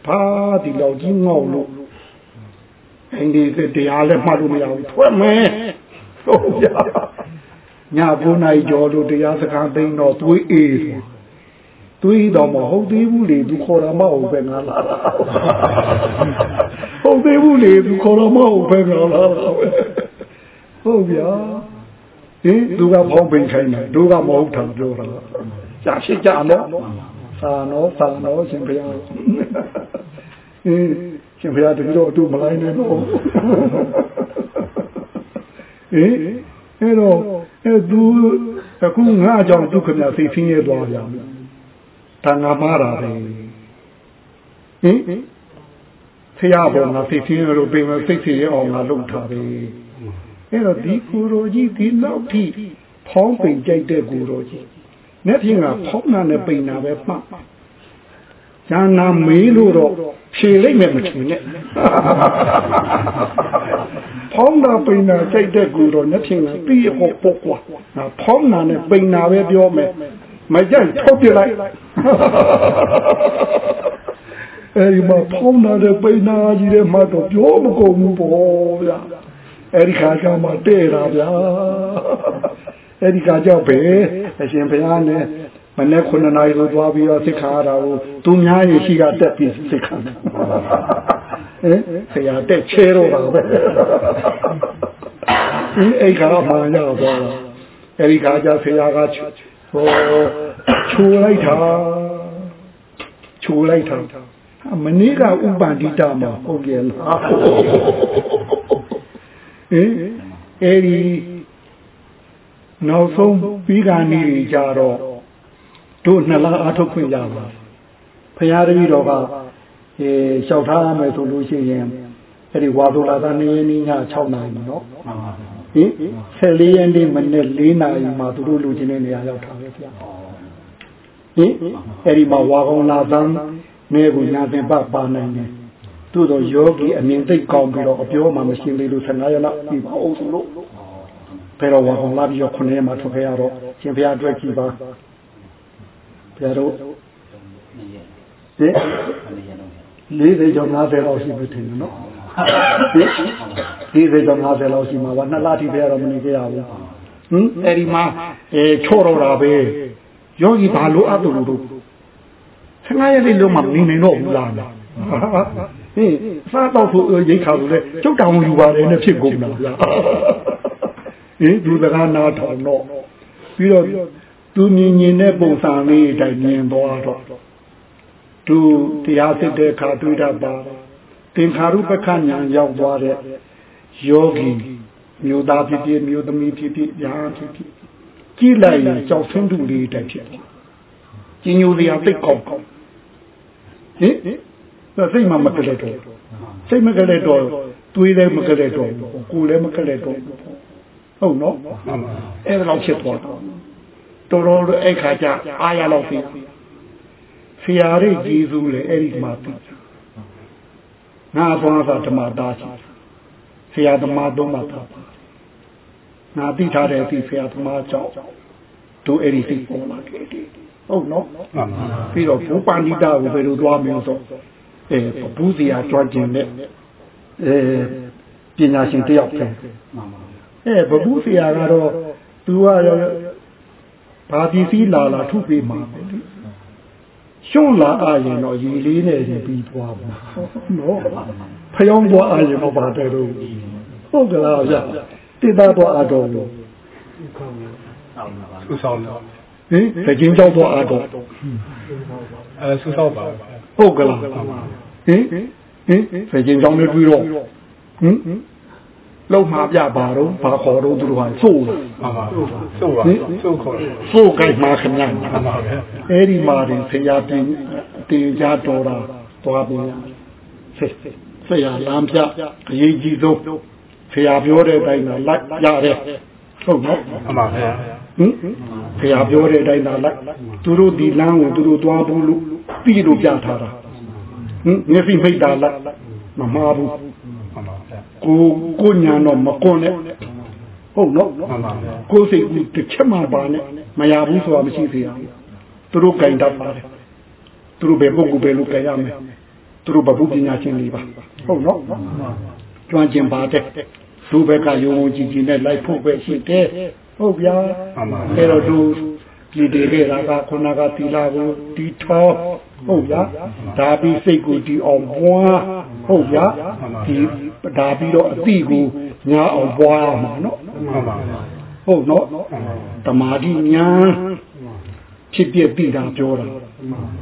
ဘာဒီလောက်ကြီးငေါ့လို့အင်းဒီတရားလည်းမှတ်လို့မရဘူးဖွက်မဲဟုတ်ရညာဘုန်းနိုင်ကျော်လို့တရားစကားသိမ်းတော့သွေးအေးဆိုတွေးတော့မဟုတ်သေးဘူးလေသူခေါ်တာမဟုတ်ပဲငါလာတာ ဟုတ်သေးဘူးလေသူခေါ်တာမဟုတ်ပဲငါလာတာဟုတ်ဗျာဟင်သူကဖောင်းပိန်ခိုင်းတယ်သူကမဟုတ်တာပြောတာကြာရှိကြနော်သာနော်သာနော်ရှင်ဘုရားဟင်ရှင်ဘုရားတကယ်တော့အတူမလိုက်နဲ့တော့ဟင်အဲ့တော့အဲသူအခုငါအကြောင်းဒုက္ခမြသိသိရသွားကြတယ်တန်ငါမားတာပဲဟင် ဖရဘောငါသိသိရလို့ပြင်မသိသိရအောင်ငါလုပ်ထားပဲအဲ့တော့ဒီကိုရိုကြီးဒီလောက်ထိဖောင်းပိန်ကြိုက်တဲ့ကိုရိုကြီးမျက်ဖြင့်ကဖောင်းနာနဲ့ပိန်နာပဲမှတ်ဇာနာမေးလို့တော့ဖြေလိုက်မယ်မထင်နဲ့ဖောင်းနာပိန်နာကြိုက်တဲ့ကိုရိုမျက်ဖြင့်ကပြီးဟောပေါ့ကွာဖောင်းနာနဲ့ပိန်နာပဲပြောမယ်မကြိုက်ထုတ်ပြလိုက် အဲဒီမှာဖောင်းနာတဲ့ပိန်နာကြီးတဲ့မှတော့ပြောမကုန်ဘူးပေါ့ဗျာအဲဒီခါကျမှတဲ့တာဗျာအဲဒီခါကျပဲအရှင်ဘုရားနဲ့မနေ့ခုနှစ်နာရီလိုသွားပြီးတော့သိခါရတာကိုသူများရင်ရှိကတက်ပြီးသိခါတယ်ဟင်ဆရာတက်ချဲတော့တာပဲအဲဒီခါမှရတော့အဲဒီခါကျဆရာကဟိုခြူလိုက်တာခြူလိုက်တာ မနေ့ကဥပန္တိတမှာဟုတ်ရဲ့လားဟင်အဲဒီနောက်ဆုံးပြီးကနေ့ကြတော့တို့နှစ်လားအားထုတ်ခွင့်ရပါဖရာတပည့်တော်ကအဲလျှောက်ထားမယ်ဆိုလို့ရှိရင်အဲ့ဒီဝါဒလာသားနေနေည6နာရီနော်ဟင်14ရက်နေ့မနေ့4နာရီမှာသူတို့လူချင်းတဲ့နေရာရောက်တာပဲဗျာဟင်အဲ့ဒီမှာဝါကောင်လာသ န်းမဲကိုညာသင်ပပါနိုင်တယ်သို့တော့ယောဂီအမြင်သိကောင်းပြီးတော့အပြောမှမရှင်းသေးလို့15ရက်လောက်ပြီပါအောင်ဆိုလို့ဘယ်တော့ဝါကောင်လာပြီးတော့9ရက်မှထွက်ခဲ့ရတော့ရှင်ဘုရားအတွက်ကြည်ပါဘုရားတို့ဟင်40ကျော်50လောက်ရှိပြီထင်တယ်နော်ဟင်40ကျော်50လောက်ရှိမှာပါနှစ်လထိဘုရားတော့မနေကြရဘူးဟင်အဲ့ဒီမှာအဲချော့တော့တာပဲယောဂီဘာလို့အပ်တယ်လို့ 15ရက်လေးလုံးမှမနေနိုင်တော့ဘူးလားဟင်စားတော့ဖို့ရိတ်ခါလို့လေကျုပ်တောင်ယူပါတယ်နဲ့ဖြစ်ကုန်တာဗျာဟင်သူတကားနာထောင်တော့ပြီးတော့သူမြင်မြင်တဲ့ပုံစံလေးအတိုင်းမြင်သွားတော့သူတရားစစ်တဲ့ခါတွေ့တာပါသင်္ခါရုပ္ပခညာရောက်သွားတဲ့ယောဂီမျိုးသားဖြစ်ဖြစ်မျိုးသမီးဖြစ်ဖြစ်ညာဖြစ်ဖြစ်ကြည့်လိုက်ရင်ကြောက်ဆင်းတူလေးတိုက်ဖြစ်တယ်။ ကြီးညိုစရာသိကောက်ကောက်ဟင်စိတ်မှမကလေးတော့စိတ်မကလေးတော့တွေးလည်းမကလေးတော့ကိုယ်လည်းမကလေးတော့ဟုတ်နော်အဲ့ဒါတော့ဖြစ်သွားတော့တော်တော်အဲ့ခါကျအားရတော့ပြီဆရာရိတ်ကြီးစုလေအဲ့ဒီမှာပြီငါသွားတာဓမ္မသားရှိဆရာသမားသုံးပါတာငါသိထားတဲ့အသည့်ဆရာသမားကြောင့်တို့အဲ့ဒီသိပေါ်လာခဲ့တယ် ဟုတ်နော်ပြီးတော့ဘူပန္နိတာကိုဘယ်လိုသွားမလဲဆိုအဲဘူးစီယာကြွကျင်တဲ့အဲပညာရှင်တယောက်ပဲအဲဘဘူးစီယာကတော့သူကရောဘာပစ္စည်းလာလာထုပေးမှာပဲရှုံးလာအရင်တော့ရေလေးနဲ့ရင်ပြီးသွားဘူးနော်ဖျောင်းသွားအရင်တော့ပါတယ်တော့ဟုတ်ကလားဗျတိသားသွားအတော်လို့ဆူဆောင်းတော့ ဟင်သချင်းကြောက်သွားအတော်အဲဆူဆောင်းပါဟုတ်ကလားဟင်ဟင်သချင်းကြောက်နဲ့တွေ့တော့ဟင်လုံမှာပြပါတော့ဘာခေါ်တော့သူတို့ကစိုးလားမှန်ပါဆိုပါဆိုခေါ်တယ်စိုးကြိုက်မှာခင်ဗျာမှန်ပါပဲအဲ့ဒီမှာတင်ဆရာတင်တင်ကြတော်တာသွားပြန်ဆက်ဆရာလမ်းပြအရေးကြီးဆုံးဆရာပြောတဲ့အတိုင်းတော့လိုက်ရတယ်ဟုတ်နော်မှန်ပါပဲ ဟင်ဆရာပြောတဲ့အတိုင်းသာလိုက်သူတို့ဒီလမ်းကိုသူတို့သွားဘူးလို့ပြီးလို့ပြထားတာဟင်မျက်စိမိတ်တာလိုက်မမှားဘူးမှန်ပါပဲကိုကိုညာတော့မကွန်နဲ့ဟုတ်နော်မှန်ပါပဲကိုစိတ်ကူတစ်ချက်မှပါနဲ့မရဘူးဆိုတာမရှိသေးဘူးသူတို့ကင်တတ်ပါတယ်သူတို့ဘယ်ပုဂ္ဂိုလ်ပဲလို့ကြင်ရမယ်သူတို့ဘဘုပညာရှင်တွေပါဟုတ်နော်ကျွမ်းကျင်ပါတယ်သူဘက်ကယုံယုံကြည်ကြည်နဲ့လိုက်ဖို့ပဲရှိတယ် ဟုတ်ဗျာမှန်ပါအဲ့တော့သူပြည်တည်ခဲ့တာကခုနကတီလာကိုတီထောဟုတ်ဗျာဒါပြီးစိတ်ကိုတီအောင်ပွားဟုတ်ဗျာဒီဒါပြီးတော့အတိကိုညာအောင်ပွားရမှာနော်မှန်ပါပဲဟုတ်နော်တမာတိညာဖြစ်ပြပြီးတာပြောတာ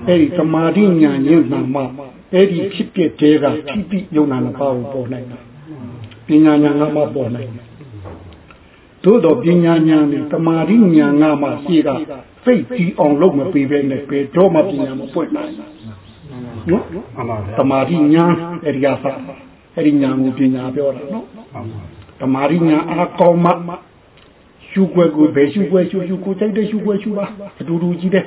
အဲ့ဒီတမာတိညာညင်နာမှာအဲ့ဒီဖြစ်ပြတဲ့ကထိတိယုံနာနှစ်ပါးကိုပေါ်နိုင်တာပညာညာကမှပေါ်နိုင်တယ် သို့တော့ပညာညာနဲ့တမာတိညာကမှရှိကစိတ်ကြည်အောင်လုပ်မပေးဘဲနဲ့ဘယ်တော့မှပညာမပွင့်နိုင်ဘူးနော်မှန်ပါပဲတမာတိညာအဲ့ဒီကစအဲ့ဒီညာကိုပညာပြောတာနော်မှန်ပါတမာရိညာအားကောင်းမှရှုွက်ကိုဘယ်ရှုွက်ရှုရှုကိုကြိုက်တဲ့ရှုွက်ရှုပါအတူတူကြီးတဲ့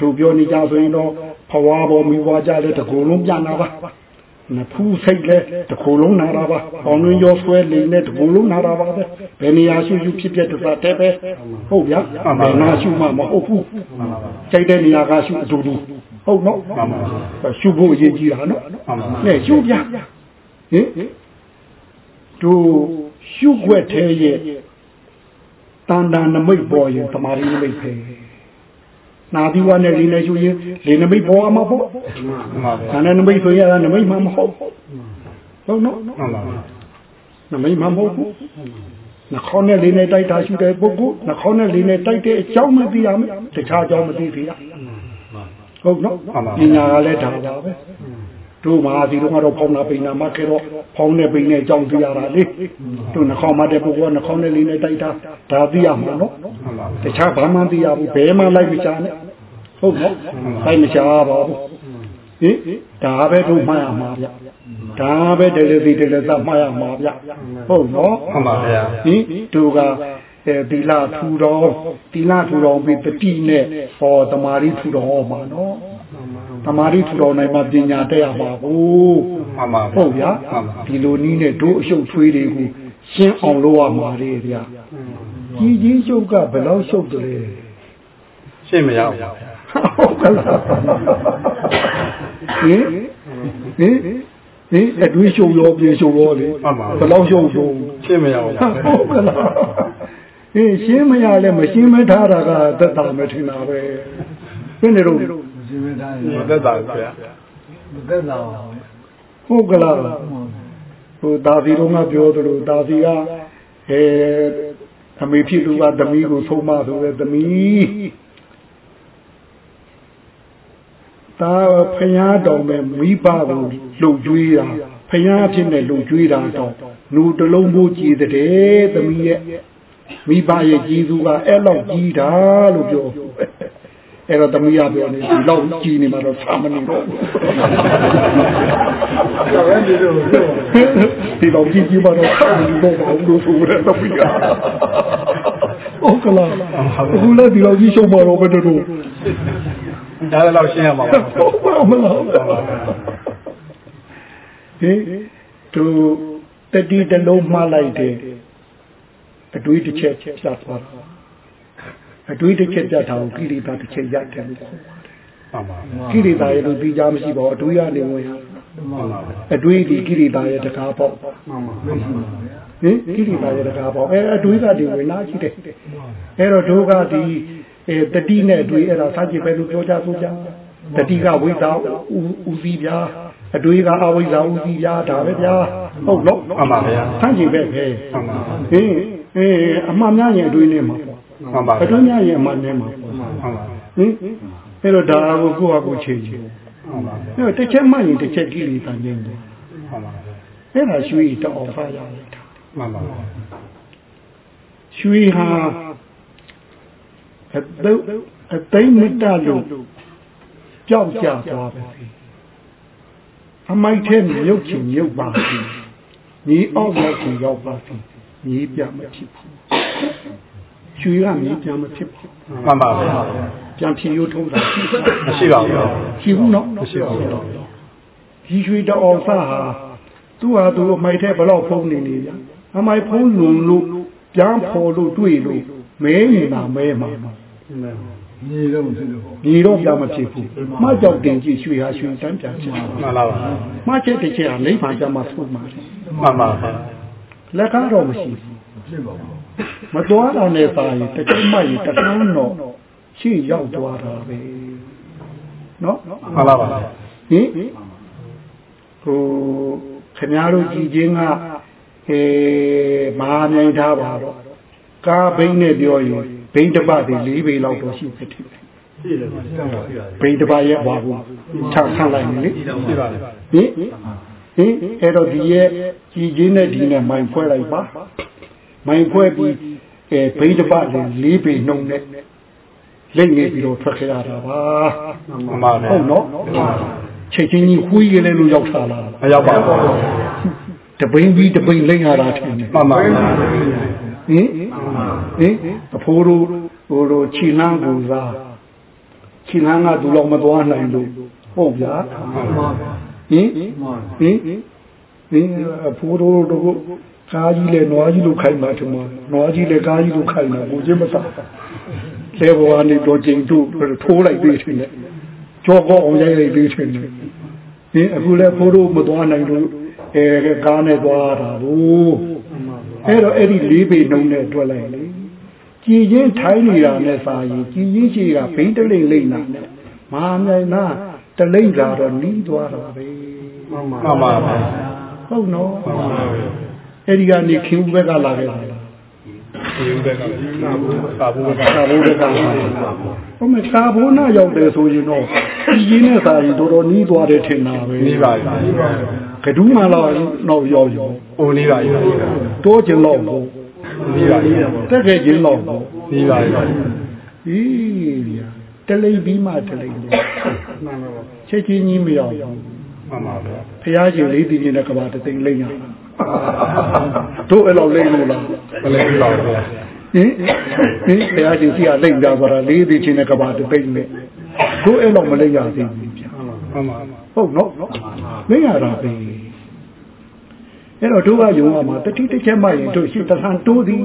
တို့ပြောနေကြဆိုရင်တော့ဖဝါပေါ်မိဘကြလဲတကူလုံးပြန်လာပါ နဖူးစိတ်လဲတကူလုံးနာတာပါပေါင်းရင်းရောဆွဲလိမ့်နဲ့တကူလုံးနာတာပါပဲဘယ်နေရာရှုရှုဖြစ်ဖြစ်တစားတဲ့ပဲဟုတ်ဗျာဘယ်နာရှုမှမဟုတ်ဘူးကြိုက်တဲ့နေရာကရှုအတူတူဟုတ်နော်ရှုဖို့အရေးကြီးတာနော်နဲ့ရှုပြဟင်တို့ရှုွက်သေးရဲ့တန်တန်နမိတ်ပေါ်ရင်တမာရီနမိတ်ပဲ နာသီဝနဲ့လေးနဲ့ရှုရင်လေးနမိတ်ပေါ်မှာပေါ့မှန်ပါပဲဒါနဲ့နမိတ်ဆိုရတာနမိတ်မှမဟုတ်ဟုတ်နော်မှန်ပါပဲနမိတ်မှမဟုတ်ဘူးနှာခေါင်းနဲ့လေးနဲ့တိုက်တာရှုတဲ့ပုဂ္ဂိုလ်နှာခေါင်းနဲ့လေးနဲ့တိုက်တဲ့အကြောင်းမသိရမယ်တခြားအကြောင်းမသိသေးရဟုတ်နော်ပညာကလည်းဒါပါပဲ တို့မှာဒီတော့ကတော့ဖောင်းနာပိန်နာမှခဲ့တော့ဖောင်းနဲ့ပိန်နဲ့အကြောင်းသိရတာလေတို့နှာခေါင်းမတဲ့ပုဂ္ဂိုလ်ကနှာခေါင်းနဲ့လေးနဲ့တိုက်တာဒါသိရမှာနော်မှန်ပါပဲတခြားဘာမှမသိရဘူးဘယ်မှလိုက်မချနဲ့ဟုတ်နော်ဆိုင်မချပါဘူးဟင်ဒါပဲတို့မှတ်ရမှာဗျဒါပဲတရစီတရစမှတ်ရမှာဗျဟုတ်နော်မှန်ပါဗျာဟင်တို့ကအဲသီလထူတော်သီလထူတော်ပြီးတတိနဲ့ဟောတမာရီထူတော်ဟောမှာနော် တမာရီထူတော်နိုင်မှပညာတက်ရပါဘူးမှန်ပါဟုတ်ဗျာမှန်ပါဒီလိုနည်းနဲ့တို့အရှုပ်ထွေးတွေကိုရှင်းအောင်လုပ်ရမှာလေဗျာကြီးကြီးရှုပ်ကဘယ်လောက်ရှုပ်တယ်လဲရှင်းမရဘူးဗျာဟုတ်ကလားဟင်ဟင်ဟင်အတွေးရှုပ်ရောပြေရှုပ်ရောလေမှန်ပါဘယ်လောက်ရှုပ်ရှုပ်ရှင်းမရဘူးဗျာဟုတ်ကလားဟင်ရှင်းမရလဲမရှင်းမထားတာကသက်တာမထင်တာပဲဘယ်နေတော့ ဒီမတိုင်းမသက်တာဗျာမသက်တာဟုတ်ကလားဟိုဒါစီတော့ငါပြောသလိုဒါစီကအဲအမေဖြစ်သူကသမီးကိုဆုံးမဆိုတဲ့သမီးဒါဖျားတော်မဲ့မိဘကိုလှုပ်ကြွေးတာဖျားဖြစ်နေလှုပ်ကြွေးတာတော့လူတလုံးဖို့ကြည်တဲ့သမီးရဲ့မိဘရဲ့ကြည်သူကအဲ့လောက်ကြီးတာလို့ပြော အဲ့တော့သမီးကပြောနေဒီလောက်ကြီးနေမှာတော့သာမနေတော့ဘူးဒါပဲဒီလိုပြောဒီတော့ကြည့်ကြည့်ပါတော့ဆောင်းနေတော့ဘာလို့ဆိုရဲတော့ပြီးတာဟုတ်ကလားအခုလည်းဒီလောက်ကြီးရှုံးပါတော့ဘယ်တော့ဒါလည်းတော့ရှင်းရမှာပါဟုတ်ပါမလားဟင်သူတတိတလုံးမှားလိုက်တယ်အတွေးတစ်ချက်ပြတ်သွားတာ အတွေးတစ်ချက်ပြတ်တာကိုကိလေသာတစ်ချက်ရတယ်လို့ခေါ်ပါတယ်မှန်ပါမှန်ကိလေသာရဲ့လို့ပြီးကြမရှိပါဘူးအတွေးရနေဝင်ရပါဗျာအတွေးဒီကိလေသာရဲ့တကားပေါ့မှန်ပါမရှိပါဘူးဟင်ကိရိတာရဲ့တကားပေါ့အဲအတွေးကဒီဝင်လာကြည့်တယ်အဲတော့ဒုကဒီအဲတတိနဲ့အတွေးအဲ့ဒါစာကြည့်ပဲလို့ပြောကြဆိုကြတတိကဝိဇ္ဇာဥစီဗျာအတွေးကအဝိဇ္ဇာဥစီဗျာဒါပဲဗျာဟုတ်လို့မှန်ပါဗျာဆန့်ကျင်ပဲပဲမှန်ပါဟင်အဲအမှန်များရင်အတွေးနဲ့မှာပေါ့ မှန်ပါအတွေးများရင်အမှန်နဲ့မှာပေါ့မှန်ပါဟင်အဲ့တော့ဒါကိုကိုယ့်ဟာကိုယ်ချိန်ချင်မှန်ပါအဲ့တော့တစ်ချက်မှရင်တစ်ချက်ကိရိတာငြိမ်းတယ်မှန်ပါအဲ့ဒါရွှေတောင်ဖားရလိုက်တာမှန်ပါရွှေဟာအတုအသိမတလို့ကြောက်ကြသွားပါပြီအမိုက်ထဲမြုပ်ချင်မြုပ်ပါပြီညီအောက်ရောက်ချင်ရောက်ပါပြီညီပြမဖြစ်ဘူး ရွှေကညီပြမဖြစ်ဘူးမှန်ပါဗျာပြန်ဖြေရိုးထုံးတာရှိပါမရှိပါဘူးရှိဘူးနော်မရှိပါဘူးဒီရွှေတောင်စားဟာသူ့ဟာသူအမိုက်ထဲဘယ်တော့ဖုံးနေနေဗျာအမိုက်ဖုံးလုံလို့ပြန်ဖော်လို့တွေ့လို့မဲနေတာမဲမှာညီတော့ဖြစ်လို့ဒီတော့ပြမဖြစ်ဘူးမှကြောက်တင်ကြည့်ရွှေဟာရွှေတန်းပြန်ချင်မှန်ပါပါမှချက်တစ်ချက်ဟာလိမ့်ပါကြမှာဆုံးမှာတယ်မှန်ပါပါလက်ကားတော့မရှိဘူးဖြစ်ပါဘူး မတော်တာနဲ့ပါရင်တစ်ချက်မှရင်တစ်တန်းတော့ရှေ့ရောက်သွားတာပဲနော်မှန်ပါပါဟင်ဟိုခင်ဗျားတို့ကြည်ချင်းကအဲမဟာမြိုင်ထားပါတော့ကားဘိန်းနဲ့ပြောရင်ဘိန်းတစ်ပတ်ဒီ၄ဘိန်းလောက်တော့ရှိဖြစ်တယ်ရှိတယ်ရှိတယ်ဘိန်းတစ်ပတ်ရဲ့ဘာဘူးချဆန့်လိုက်လေရှိပါလေဟင်ဟင်အဲ့တော့ဒီရဲ့ကြည်ချင်းနဲ့ဒီနဲ့မိုင်ဖွဲလိုက်ပါ မိုင်ဖွဲပြီးအဲဘိန်းတစ်ပတ်လေး၄ဘိန်းနှုံနဲ့လိမ့်နေပြီးတော့ထွက်ခဲ့ရတာပါမှန်ပါဗျာဟုတ်နော်ချက်ချင်းကြီးခွေးရလဲလို့ရောက်လာလားမရောက်ပါဘူးတပိန်ပြီးတပိန်လိမ့်ရတာထင်တယ်မှန်ပါဗျာဟင်ဟင်အဖိုးတို့ဟိုတို့ခြိနှန်းကူစားခြိနှန်းကသူလောက်မသွားနိုင်လို့ဟုတ်ဗျာမှန်ပါဟင်ဟင်ဟင်အဖိုးတို့တို့ ကားကြီးလေနွားကြီးလို့ခိုင်းမှာထင်မှာနွားကြီးလေကားကြီးလို့ခိုင်းမှာကိုချင်းမစားလေဘဝနေတော့ကျင်တို့ထိုးလိုက်ပြီးထင်တယ်ကြောကောအောင်ရိုက်လိုက်ပြီးထင်တယ်ဟင်အခုလေဖိုးတို့မသွားနိုင်လို့အဲကားနဲ့သွားတာလို့အဲ့တော့အဲ့ဒီလေးပေနှုံနဲ့တွက်လိုက်လေကြည်ချင်းထိုင်းနေတာနဲ့စာရင်ကြည်ချင်းရှိကဘိန်းတလိမ့်လိမ့်နာနဲ့မဟာမြိုင်နာတလိမ့်လာတော့နီးသွားတာပဲမှန်ပါမှန်ပါဗျာဟုတ်နော်မှန်ပါဗျာ အဲ့ဒီကနေခင်ဦးဘက်ကလာခဲ့တာလားဒီဥပဒေကသာဘူးသာဘူးကသာဘိုးဘက်ကလာဟိုမသာဘိုးနာရောက်တယ်ဆိုရင်တော့ကြည်ချင်းနဲ့စာရင်တော်တော်နီးသွားတယ်ထင်တာပဲနေပါပြီကဒူးမှလာတော့ရောက်ရောအိုနေပါပြီတိုးကျင်တော့ဘူးနေပါပြီတက်ခဲ့ခြင်းတော့ဘူးနေပါပြီဟီးဗျာတတလိမ့်ပြီးမှတလိမ့်လို့မှန်ပါပါချက်ချင်းကြီးမရောက်ဘူးမှန်ပါဗျာဖះရှင်လေးတည်နေတဲ့ကဘာတသိမ့်လိမ့်ရ တို့အဲ့လောက်လိမ့်လို့လားမလဲပါဘူးဗျာဟင်ဟင်ဖះရှင်စီကလိမ့်ကြဆိုတာလေးတည်ချင်းတဲ့ကဘာတသိမ့်နဲ့တို့အဲ့လောက်မလိမ့်ရသေးဘူးဗျာမှန်ပါဟုတ်နော်လိမ့်ရတာပဲအဲ့တော့တို့ကယုံရမှာတတိတစ်ချက်မှရင်တို့ရှိတထန်တိုးသည်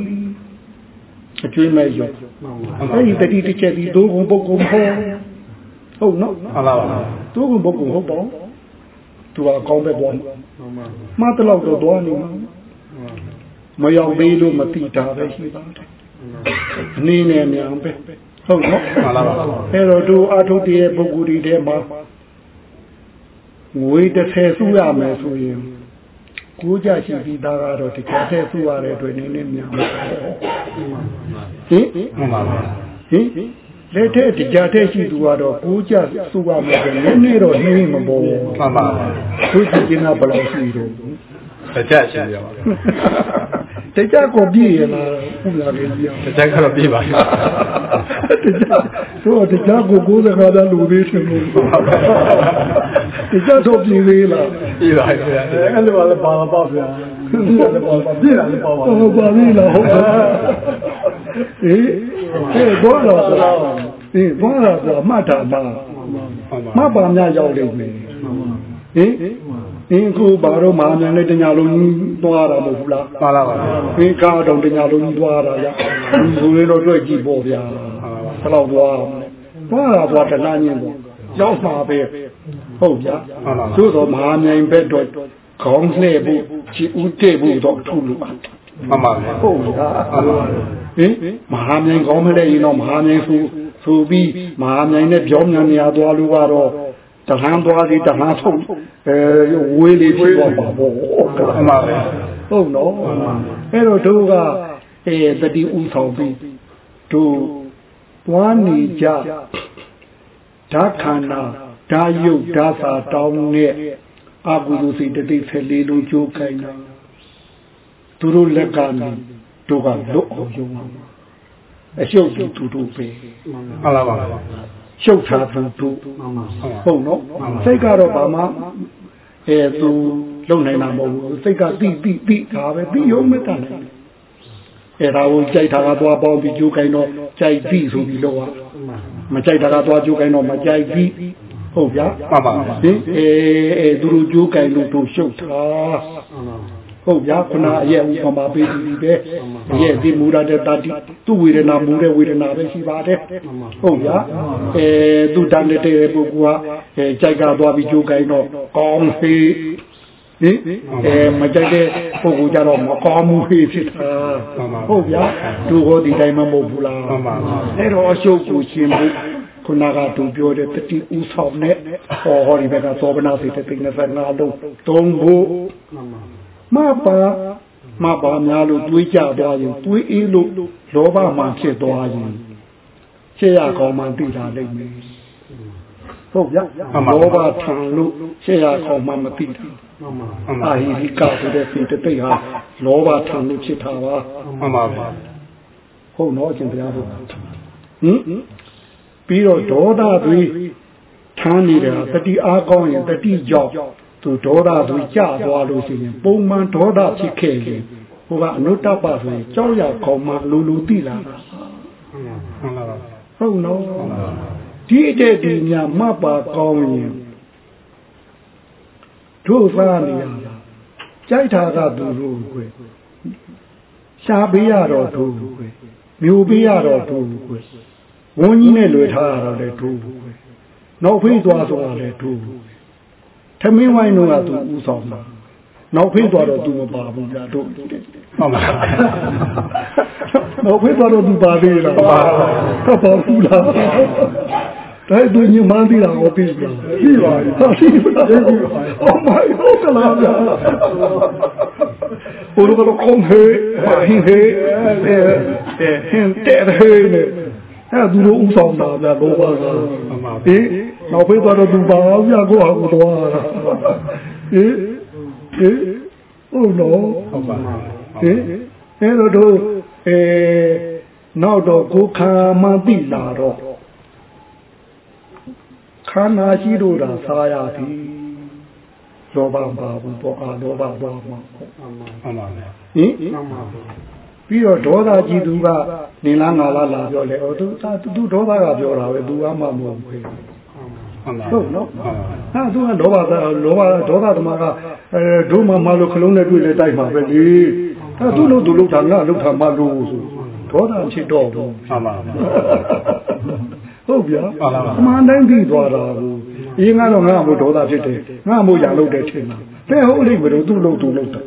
အကျွေးမဲ့ယုံမှန်ပါအဲ့ဒီတတိတစ်ချက်ဒီဒိုးကုန်ပုဂ္ဂိုလ်မဟုတ်ဟုတ်နော်မှန်ပါပါဒိုးကုန်ပုဂ္ဂိုလ်ဟုတ်ပေါ့ သူကအကောင်းပဲပေါ့မှန်ပါမတလောက်တော့သွားနေမှာမရောက်သေးလို့မတိတာပဲရှိပါတယ်အနေနဲ့မြန်ပဲဟုတ်နော်မှန်ပါပါအဲ့တော့တို့အာထုတည်းရဲ့ပုဂ္ဂိုလ်တွေထဲမှာငွေတစ်ဆယ်စုရမယ်ဆိုရင်ကိုးကြရှိပြီးသားကတော့တကယ်ဆယ်စုရတဲ့အတွက်နည်းနည်းမြန်ပါဟင်မှန်ပါပါဟင် လက်ထက်တရားထက်ရှိသူကတော့ကိုးကြစုရမယ်ဆိုရင်နည်းနည်းတော့နှင်းမပေါ်ဘူးမှန်ပါပါသူကြည့်နေတာဘယ်လောက်ရှိတော့တကြရှိရပါတရားကိုပြည့်ရလားဟုတ်လားလေပြောတကြကတော့ပြေးပါပြီတော့တရားကိုကိုယ်စကားသားလူသေးတယ်လို့တရားတော့ပြည့်သေးလားပြေးပါပြီဗျာအဲ့လိုလည်းပါပါဗျာ ဒီလည်းပါပါပြည်တယ်ပါပါဟုတ်ပါပြီလားဟုတ်ပါအေးအေးဘောတော့အေးဘောတော့ဆိုမှတ်တာပါမှန်ပါမှတ်ပါများရောက်လိမ့်မယ်ဟင်အင်းခုဘာတော့မာမြန်လေးတညာလုံးကြီးသွားတာမဟုတ်ဘူးလားပါလာပါဗျာအင်းကားတော့တညာလုံးကြီးသွားတာရဒီဆိုရင်တော့တွေ့ကြည့်ပေါ့ဗျာဘယ်တော့သွားသွားတာသွားတလားညင်းပေါ့ရောက်မှာပဲဟုတ်ဗျာသို့တော့မဟာမြိုင်ဘက်တော့ ခေါင်းလှဲ့ဖို့ချီဦးတဲ့ဖို့တော့ထုလို့ပါမှန်ပါဗျာဟုတ်ဗျာဟင်မဟာမြိုင်ခေါင်းမလဲရင်တော့မဟာမြိုင်ဆိုဆိုပြီးမဟာမြိုင်နဲ့ပြောင်းမြန်နေရသွားလို့ကတော့တဟန်းသွားစီတဟန်းထုတ်အဲဝေးလေးဖြစ်သွားပါဘောမှန်ပါဗျာဟုတ်နော်အဲ့တော့တို့ကအဲတတိဥဆောင်ပြီးတို့သွားနေကြဓာခန္ဓာဓာယုတ်ဓာစာတောင်းနဲ့ အကုသိုလ်စိတ်တတိဆက်လေးလုံးကြိုးခိုင်းတာသူတို့လက်ကနေတို့ကလွတ်အောင်ယုံအောင်အရှုပ်တူတူတူပဲမှန်ပါပါရှုပ်ထားသူတို့မှန်ပါဟုတ်နော်စိတ်ကတော့ဘာမှအဲသူလုံနိုင်တာမဟုတ်ဘူးစိတ်ကတိတိတိဒါပဲပြီးရုံမဲ့တယ်အဲဒါကိုကြိုက်တာကသွားပေါင်းပြီးကြိုးကိုင်းတော့ကြိုက်ပြီဆိုပြီးတော့မကြိုက်တာကသွားကြိုးကိုင်းတော့မကြိုက်ပြီ ဟုတ်ဗျာမှန်ပါပါဟင်အဲအဲသူတို့ကြိုးကိုင်းလို့တို့ရှုပ်ထားဟုတ်ဗျာခုနအရဲ့ဥပမာပေးပြီးပဲအရဲ့ဒီမူရတဲ့တတိသူ့ဝေဒနာမူတဲ့ဝေဒနာပဲရှိပါတယ်ဟုတ်ဗျာအဲသူတန်တဲ့ပုဂ္ဂိုလ်ကအဲကြိုက်ကသွားပြီးကြိုးကိုင်းတော့ကောင်းဟေးဟင်အဲမကြိုက်တဲ့ပုဂ္ဂိုလ်ကြတော့မကောင်းဘူးဟေးဖြစ်တာဟုတ်ဗျာသူဟောဒီတိုင်းမမဟုတ်ဘူးလားမှန်ပါပါအဲ့တော့အရှုပ်ကိုရှင်းဖို့ ခုနကသူပြောတဲ့တတိဥဆောင်နဲ့ဟောဟောဒီဘက်ကသောဗနာစိတ်တဲ့25လုံးသုံးဖို့မပါမပါများလို့တွေးကြသွားရင်တွေးအေးလို့လောဘမှဖြစ်သွားရင်ရှေ့ရကောင်းမှသိတာလိမ့်မယ်ဟုတ်ဗျာလောဘထံလို့ရှေ့ရကောင်းမှမသိတာမှန်ပါမှန်ပါအာဟိရိကဆိုတဲ့စိတ်တိတ်ဟာလောဘထံလို့ဖြစ်တာပါမှန်ပါပါဟုတ်တော့အရှင်ဘုရားတို့ဟင် ပြီးတော့ဒေါသတွေထမ်းနေတာတတိအားကောင်းရင်တတိကြောင့်သူဒေါသတွေကြသွားလို့ရှိရင်ပုံမှန်ဒေါသဖြစ်ခဲ့ရင်ဟိုကအနုတ္တပဆိုရင်ကြောက်ရကောင်းမှလူလူသိလာတာမှန်ပါပါဟုတ်နော်ဒီအတဲ့ဒီညာမပါကောင်းရင်တို့စားနေရတာကြိုက်တာကသူတို့ကွယ်ရှားပေးရတော့သူကွယ်မျိုးပေးရတော့သူကွယ် ဝန်းကြီးနဲ့လွယ်ထားရတော့လေသူကွယ်နောက်ဖေးသွားသွားလေသူထမင်းဝိုင်းတော့ကသူဥဆောင်တာနောက်ဖေးသွားတော့သူမပါဘူးကြာတို့မှန်ပါနောက်ဖေးသွားတော့သူပါသေးလားပါတော့ပါဘူးလားဒါသူညမန်းသေးတာဟောပြီးလားပြီးပါပြီဟာရှိပါလားအော်မိုင်ဟုတ်ကလားဗျာဘိုးကတော့ကောင်းဟဲ့ဟင်းဟဲ့အဲဟင်းတဲ့ဟဲ့နဲ့ အဲသူတို့ဥဆောင်တာဗျာဘောပါကအေးနောက်ဖေးသွားတော့သူပါဗျာကိုဟာကိုတော့အေးအေးဟုတ်တော့ဟုတ်ပါဟင်အဲတော့တို့အဲနောက်တော့ကိုခံမှသိလာတော့န္ဓာရှိလို့တာစားရသည်လောဘပါဘူးပေါ့အာလောဘသွားမှာပေါ့မှန်ပါဗျာဟင်ပြီး တော့ဒေါသကြီးသူကနေလားငါလားလာပြောလေဟောသူသူဒေါသကပြောတာပဲသူကမှမဟုတ်ဘူးမှန်ပါဟုတ်နော်မှန်ပါဟာသူကလောဘသာလောဘဒေါသသမားကအဲဒုမမလို့ခလုံးနဲ့တွေ့လဲတိုက်မှာပဲလေအဲသူ့လို့သူလို့တာငါလို့တာမလို့ဆိုဒေါသဖြစ်တော့ဘူးမှန်ပါဟုတ်ဗျာဟုတ်ပါပါအမှန်တိုင်းပြီးသွားတာဘူးအင်းကတော့ငါ့မို့ဒေါသဖြစ်တယ်ငါ့မို့ရလို့တယ်ထင်တာဘယ်ဟုတ်လိမ့်မလို့သူ့လို့သူလို့တာ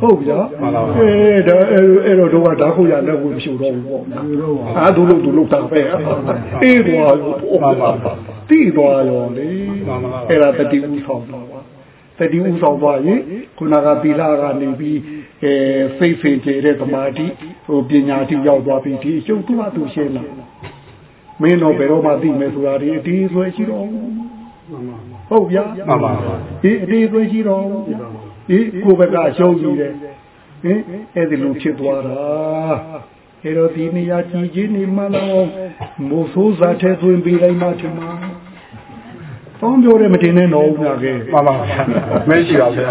ဟုတ်ဗျာမှန်ပါပါအဲဒါအဲ့အဲ့တော့တော့ဒါခုရလက်ကိုမရှိတော့ဘူးပေါ့အာသူ့လို့သူလို့တာပဲအေးသွားရောမှန်ပါပါတိသွားရောလေမှန်ပါပါအဲ့ဒါတတိဥဆောင်တော့ပါတတိဥဆောင်သွားရင်ခုနကသီလကနေပြီးအဲစိတ်စင်ကြယ်တဲ့သမာဓိဟိုပညာတိရောက်သွားပြီဒီရှုပ်သူ့အတူရှင်းလာမင်းတော့ဘယ်တော့မှသိမယ်ဆိုတာဒီအတီးဆွဲရှိတော့ဘူးဟုတ်ဗျာမှန်ပါပါဒီအတီးဆွဲရှိတော့ ဘူးဒီကိုယ်ဘက်ကရှုံးကြီးတယ်ဟင်အဲ့ဒီလိုဖြစ်သွားတာအဲ့တော့ဒီနေရာကြည်ချင်းနေမှတော့မိုးဆိုးစားထဲသွင်းပြီးလိုက်မှထင်မှာတောင်းပြောတယ်မတင်နဲ့တော့ဘူးများကဲမှန်ပါဗျာမရှိပါဗျာ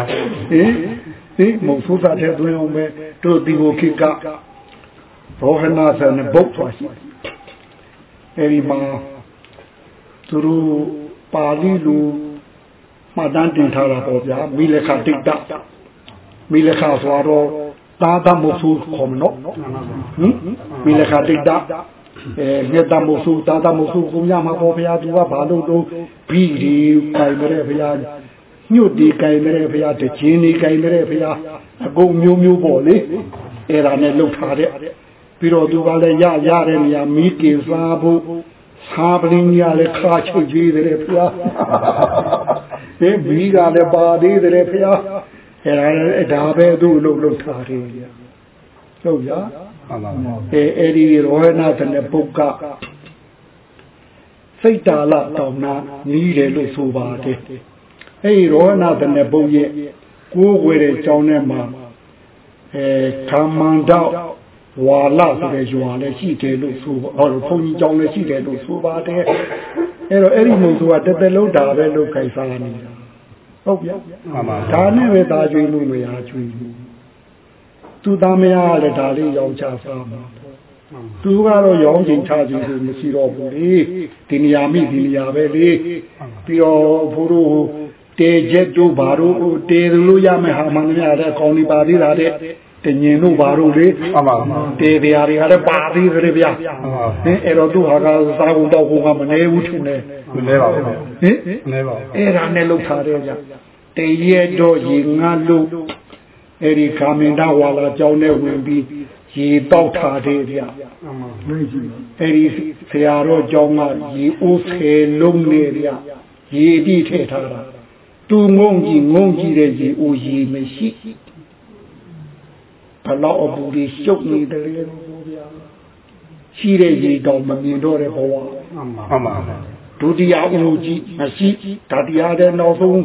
ဟင်ဒီမုံဆိုးစားတဲ့သွင်းအောင်ပဲတို့ဒီကိုခိကရောဟနာဆန်ဘုတ်သွားရှိအဲဒီမှာသူတို့ပါဠိလို မှတ်တမ်းတင်ထားတာပေါ့ဗျာမိလခတိတ်တမိလခဆိုတော့သာသမုဆိုးခေါ်မနော်ဟင်မိလခတိတ်တအဲငက်တမုဆိုးသာသမုဆိုးကိုညမှာပေါ့ဗျာသူကဘာလို့တော့ဘီဒီပိုင်မတဲ့ဗျာညွတ်ဒီကြိုင်မဲ့ဖရာတခြင်းဒီကြိုင်မဲ့ဖရာအကုန်မျိုးမျိုးပေါ့လေအဲ့ဒါနဲ့လှုပ်ထားတဲ့ပြီးတော့သူကလည်းရရတဲ့နေရာမိကေစားဖို့စားပလင်းကြီးကလည်းခါချုပ်ကြီးတယ်ဖ ရာဒီဘီကလည်းပါသေးတယ်ဖရာအဲ့ဒါလည်းဒါပဲသူ့လှုပ်လှုပ်ထားတယ်ဟုတ်ရမှန်ပါပါအဲအဲ့ဒီရောဟနာတနဲ့ပုတ်ကစိတ်တာလတောင်းနာနီးတယ်လို့ဆိုပါတယ်အဲ့ဒီရောဟနာတနဲ့ပုတ်ရဲ့ကိုးဝယ်တဲ့ကြောင်းထဲမှာအဲခံမန္တောဝါလဆိုတဲ့ရွာလည်းရှိတယ်လို့ဆိုဟောဘုန်းကြီးကြောင်းလည်းရှိတယ်လို့ဆိုပါတယ်အဲ့တော့အဲ့ဒီမို့သူကတစ်သက်လုံးဒါပဲလို့ခိုင်စားနေတာ ဟုတ်ဗျာမှန်ပါဒါနဲ့ပဲသားကျွေးမှုမရကျွေးဘူးသူသားမရလည်းဒါလေးရောင်းချစားမှာသူကတော့ရောင်းချိန်ချခြင်းကိုမရှိတော့ဘူးလေဒီနေရာမိဒီနေရာပဲလေပြီးတော့ဘိုးတို့တေချက်တို့ဘာတို့တေလို့ရမယ်ဟာမှန်များတဲ့အကောင်းဒီပါသေးတာတဲ့ တညင်တို့ဘာတို့လေမှန်ပါပါတေတရားတွေကလည်းပါသေးတယ်ဗျာမှန်ပါဟင်အဲ့တော့သူဟာကစားကုန်တော့ကုန်ကမနေဘူးထင်တယ်မလဲပါဘူးဟင်မလဲပါဘူးအဲ့ဒါနဲ့လှုပ်ထားတယ်ဗျတရက်တော့ရေငါလို့အဲ့ဒီကာမင်ဒဝါလာကြောင်းနဲ့ဝင်ပြီးရေတောက်ထားတယ်ဗျအဲ့ဒီဆရာတော်ကြောင်းကရေအိုးဆယ်လုံးနဲ့ဗျရေတိထည့်ထားတာသူငုံကြီးငုံကြီးတဲ့ရေအိုးရေမရှိ ဘလောက်အပူကြီးရှုပ်နေတယ်လေဗျာရှိတဲ့ရေတောင်မမြင်တော့တဲ့ဘဝမှန်ပါပါဒုတိယအမှုကြီးမရှိဒါတရားတဲ့နောက်ဆုံး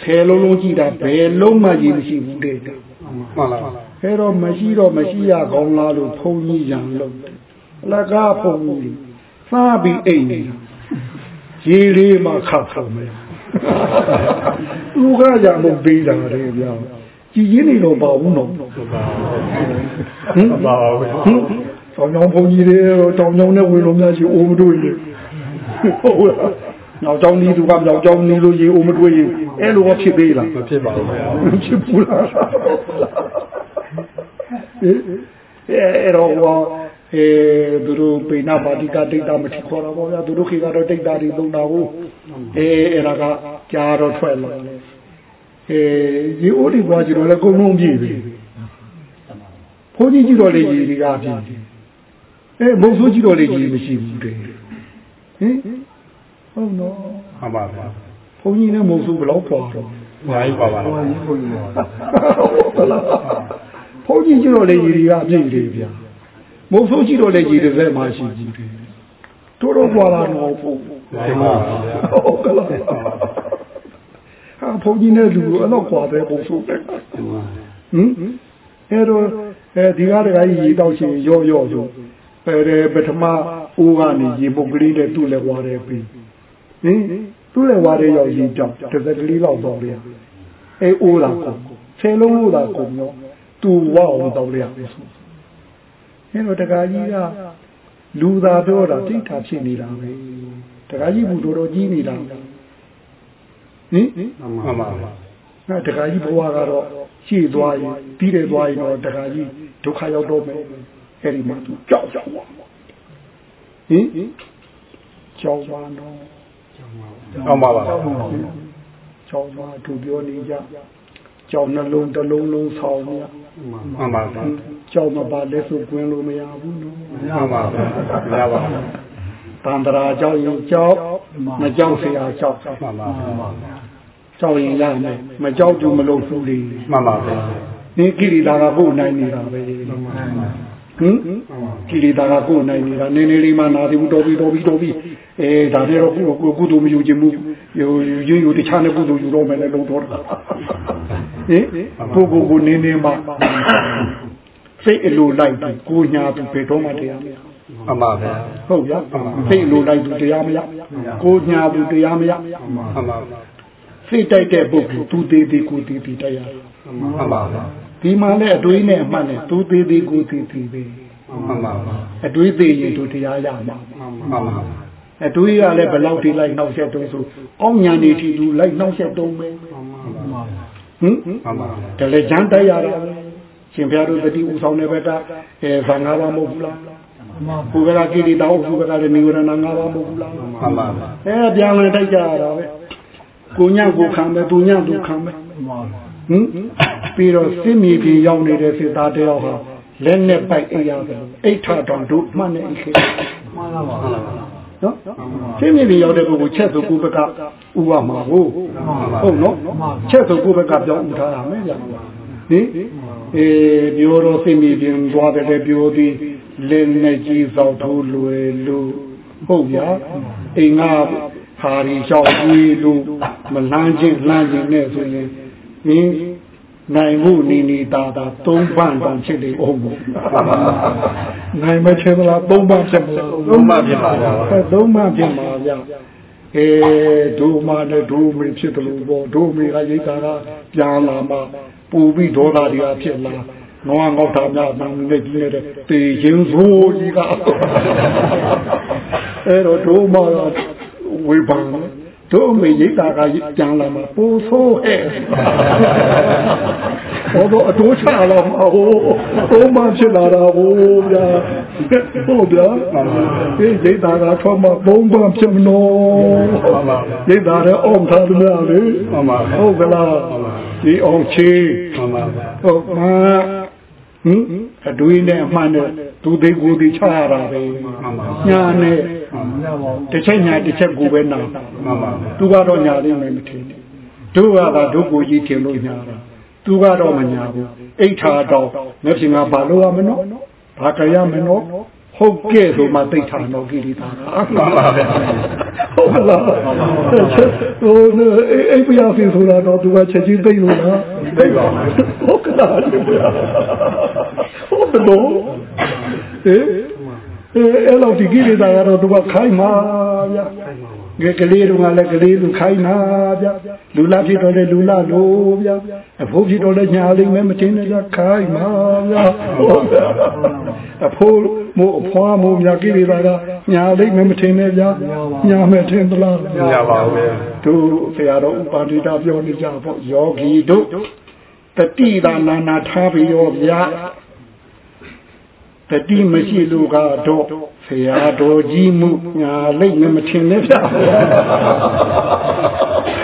ဆယ်လုံးလုံးကြည့်တာဘယ်လုံးမှကြီးမရှိဘူးတဲ့မှန်ပါပါအဲတော့မရှိတော့မရှိရကောင်းလားလို့ဖုန်းကြီးရံလို့အလကားဖုန်းကြီးစားပြီးအိမ်နေတာရေလေးမှခတ်ဆုံးမယ်သူကရမပေးတာလေဗျာ ကြည်ရင်းနေတော့ပါဘူးနော်ဟင်မှန်ပါပါဘူးဟင်တောင်ကြောင်ဘုံကြီးတွေတော့တောင်ကြောင်နဲ့ဝင်လို့များရှိအိုးမတွေ့ရင်ဟုတ်လားနောက်ကြောင်ဒီသူကနောက်ကြောင်နေလို့ရေအိုးမတွေ့ရင်အဲ့လိုကဖြစ်သေးလားမဖြစ်ပါဘူးဗျာမဖြစ်ဘူးလားအဲအဲ့တော့ဟောအဲသူတို့ပိဏပါတိကဒိဋ္ဌမတိခေါ်တာပေါ့ဗျာသူတို့ခေကတော့ဒိဋ္ဌတွေသုံးတာကိုအဲအဲ့ဒါကကြားတော့ထွက်လာတယ် အဲရေအိုးတွေပွားကြည့်တော့လည်းအကုန်လုံးပြည့်ပြီဘုန်းကြီးကြည့်တော့လေရေတွေကပြည့်ပြီအဲမုံဆိုးကြည့်တော့လေရေမရှိဘူးတဲ့ဟင်ဟုတ်နော်မှန်ပါပါဘုန်းကြီးနဲ့မုံဆိုးဘယ်လောက်ပွားတော့ဘာကြီးပါပါလားဟုတ်လားဘုန်းကြီးကြည့်တော့လေရေတွေကပြည့်တယ်ဗျာမုံဆိုးကြည့်တော့လေရေတွေပဲမှရှိကြည့်တယ်တို့တော့ပွာလာတော့ဘုဘာကြီးပါပါဗျာဟုတ်ကလား ဟာဘုန်းကြီးနဲ့လူအဲ့တော့ကွာတယ်ဘုံဆိုးတယ်ဟင်အဲ့တော့အဲဒီကားတကကြီးရေတောက်ရှင်ရော့ရော့ဆိုအဲပထမအိုးကနေရေပုတ်ကလေးနဲ့သူ့လည်းဝါတယ်ပြီးဟင်သူ့လည်းဝါရဲရောက်ရင်ကြောက်တစ်စက်ကလေးလောက်တော့လေအဲအိုးလာကိုဆယ်လုံးလို့လာကိုရောသူဝအောင်တော့လေအဲတော့တကာကြီးကလူသာပြောတာတိတ်တာဖြစ်နေတာပဲတကာကြီးဘူးတော်တော်ကြီးနေတာ ဟင်မှန်ပါဗျာအဲတကာကြီးဘဝကတော့ရှေ့သွားရင်ပြီးတယ်သွားရင်တော့တကာကြီးဒုက္ခရောက်တော့မယ်အဲ့ဒီမှာသူကြောက်ကြောက်သွားဟင်ကြောက်ပါတော့အောင်ပါပါကြောက်ပါသူပြောနေကြကြောက်နှလုံးတစ်လုံးလုံးဆောင်းရမှန်ပါဗျာကြောက်မပါလဲဆိုကွင်းလို့မရဘူးနော်မှန်ပါဗျာမရပါဘူးတန်တရာကြောက်ရင်ကြောက် မကြောက်เสียကြောက် မှန်ပါဗျာ ကြောက်ရင်ရမယ်မကြောက်ဘူးမလို့ဘူးလေ မှန်ပါဗျာ ဒီကိရိတာကကိုယ်နိုင်နေတာပဲဟင်ကိရိတာကကိုယ်နိုင်နေတာနည်းနည်းလေးမှနာသေးဘူးတော်ပြီတော်ပြီတော်ပြီအဲဒါနဲ့တော့ကုကုကုသိုလ်မယူခြင်းဘူးယူယူယူတခြားနဲ့ကုသိုလ်ယူတော့မယ်လည်းလုံးတော့တာဟင်ကိုကိုကိုနင်းနေမှစိတ်အလိုလိုက်ပြီးကိုညာသူဘယ်တော့မှတရားမရ မှန်ပါဗျာဟုတ်ဗျာစိတ်အလိုလိုက်သူတရားမရကိုညာသူတရားမရမှန်ပါဗျာစိတ်တိုက်တဲ့ပုဂ္ဂိုလ်သူသေးသေးကိုသေးသေးတရားမှန်ပါဗျာဒီမှာလည်းအတွေးနဲ့အမှတ်နဲ့သူသေးသေးကိုသေးသေးပဲမှန်ပါဗျာအတွေးသေးရင်တို့တရားရမှာမှန်ပါဗျာအတွေးကလည်းဘယ်လောက်ထိလိုက်နှောက်ရက်တုံးဆိုအောင်းညာနေထိသူလိုက်နှောက်ရက်တုံးပဲဟင်မှန်ပါဗျာတလည်းချမ်းတိုက်ရတာရှင်ဘုရားတို့တတိဥဆောင်တဲ့ဘက်ကအဲဗာငါးပါးမဟုတ်ဘူးလား ဘုရားကိရိတာဟုတ်ဘုရားလည်းနိဝရဏငါးပါးမဟုတ်ဘူးလားမှန်ပါဗျာအဲပြန်လည်းတိုက်ကြရတာပဲကိုညကိုခံပဲသူညသူခံပဲဟင်ပြီးတော့စစ်မြေပြင်ရောက်နေတဲ့စစ်သားတယောက်ဟာလက်နဲ့ပိုက်အိပ်ရတယ်အိတ်ထတော်တို့မှတ်နေအိတ်ခဲ့နော်စစ်မြေပြင်ရောက်တဲ့ပုဂ္ဂိုလ်ချက်ဆိုကိုဘက်ကဥပမာဟုတ်ဟုတ်နော်ချက်ဆိုကိုဘက်ကပြောင်းဥထားရမယ်ဗျဟင်အေးပြောတော့စစ်မြေပြင်သွားတယ်ပြောသည် လက်နဲ့ကြီးသောက်ထိုးလွယ်လို့ဟုတ်ဗျာအိမ်ကဟာရီလျှောက်ကြီးလို့မလန်းချင်းလန်းချင်းနဲ့ဆိုရင်မင်းနိုင်မှုနေနေတာတာသုံးပန်းတောင်ဖြစ်နေအောင်ဘူးနိုင်မချင်လားသုံးပန်းဖြစ်မလားသုံးပါဖြစ်ပါဗျာအဲသုံးပန်းဖြစ်မှာဗျအဲဒုမနဲ့ဒုမေဖြစ်တယ်လို့ပေါ့ဒုမေကရိတ်တာကပြန်လာမှပူပြီးဒေါသတွေကဖြစ်လာ ငေါငေါတာများမှနေကြီးနေတဲ့တေရင်ဆိုးကြီးကအဲတော့ဒုမကဝေပန်တို့မေရိတ်တာကပြန်လာမှပူဆိုးဟဲ့ဟောတော့အတိုးချလာမှာဟိုသုံးပန်းဖြစ်လာတာဟိုဗျာဟုတ်ဗျာဒီရိတ်တာကထွက်မှသုံးပန်းဖြစ်မလို့မှန်ပါဗျာရိတ်တာလည်းအောင်ထားတယ်များလေမှန်ပါဗျာဟုတ်ကလားဒီအောင်ချေမှန်ပါဗျာဟုတ်မှာ ဟင်အတွေးနဲ့အမှန်နဲ့သူသေးကိုယ်သေးချရတာပဲမှန်ပါညာနဲ့တစ်ချက်ညာတစ်ချက်ကိုပဲနာမှန်ပါဗျာသူကတော့ညာလိမ့်မယ်မထင်ဘူးတို့ကသာဒုက္ကိုကြီးထင်လို့ညာတာသူကတော့မညာဘူးအိဋ္ဌာတော့မျက်ဖြင်ကဘာလို့ရမနော်ဘာကြရမနော် ဟုတ်ကဲ့ဆိုမှသိဋ္ဌာတော့ကိရိတာမှန်ပါဗျာဟုတ်ကလားဟိုအိပ်ပြရစီဆိုတာတော့သူကချက်ချင်းသိလို့လားသိပါပါဟုတ်ကလားဟုတ်တော့ဟေးအဲ့လောက်ဒီကိရိတာကတော့သူကခိုင်းမှာဗျာငယ် ကလေးတို့ကလည်းကလေးလူခိုင်းမှာဗျာလူလာဖြစ်တော့လေလူလာလို့ဗျာအဖိုးဖြစ်တော့လေညာလိမ့်မယ်မတင်နဲ့ကခိုင်းမှာဗျာဟုတ်ဗျာအဖိုးမို့အဖွားမို့မြကိရိတာကညာလိမ့်မယ်မတင်နဲ့ဗျာညာမယ်ထင်သလားမရပါဘူးဗျာတို့ဆရာတော်ဥပါတိတာပြောနေကြပေါ့ယောဂီတို့တတိသာနာနာထားပြီးရောဗျာတတိမရှိလို့ကတော့ ဆရာတော်ကြီးမှုညာလိမ့်မယ်မထင်နဲ့ဗျာ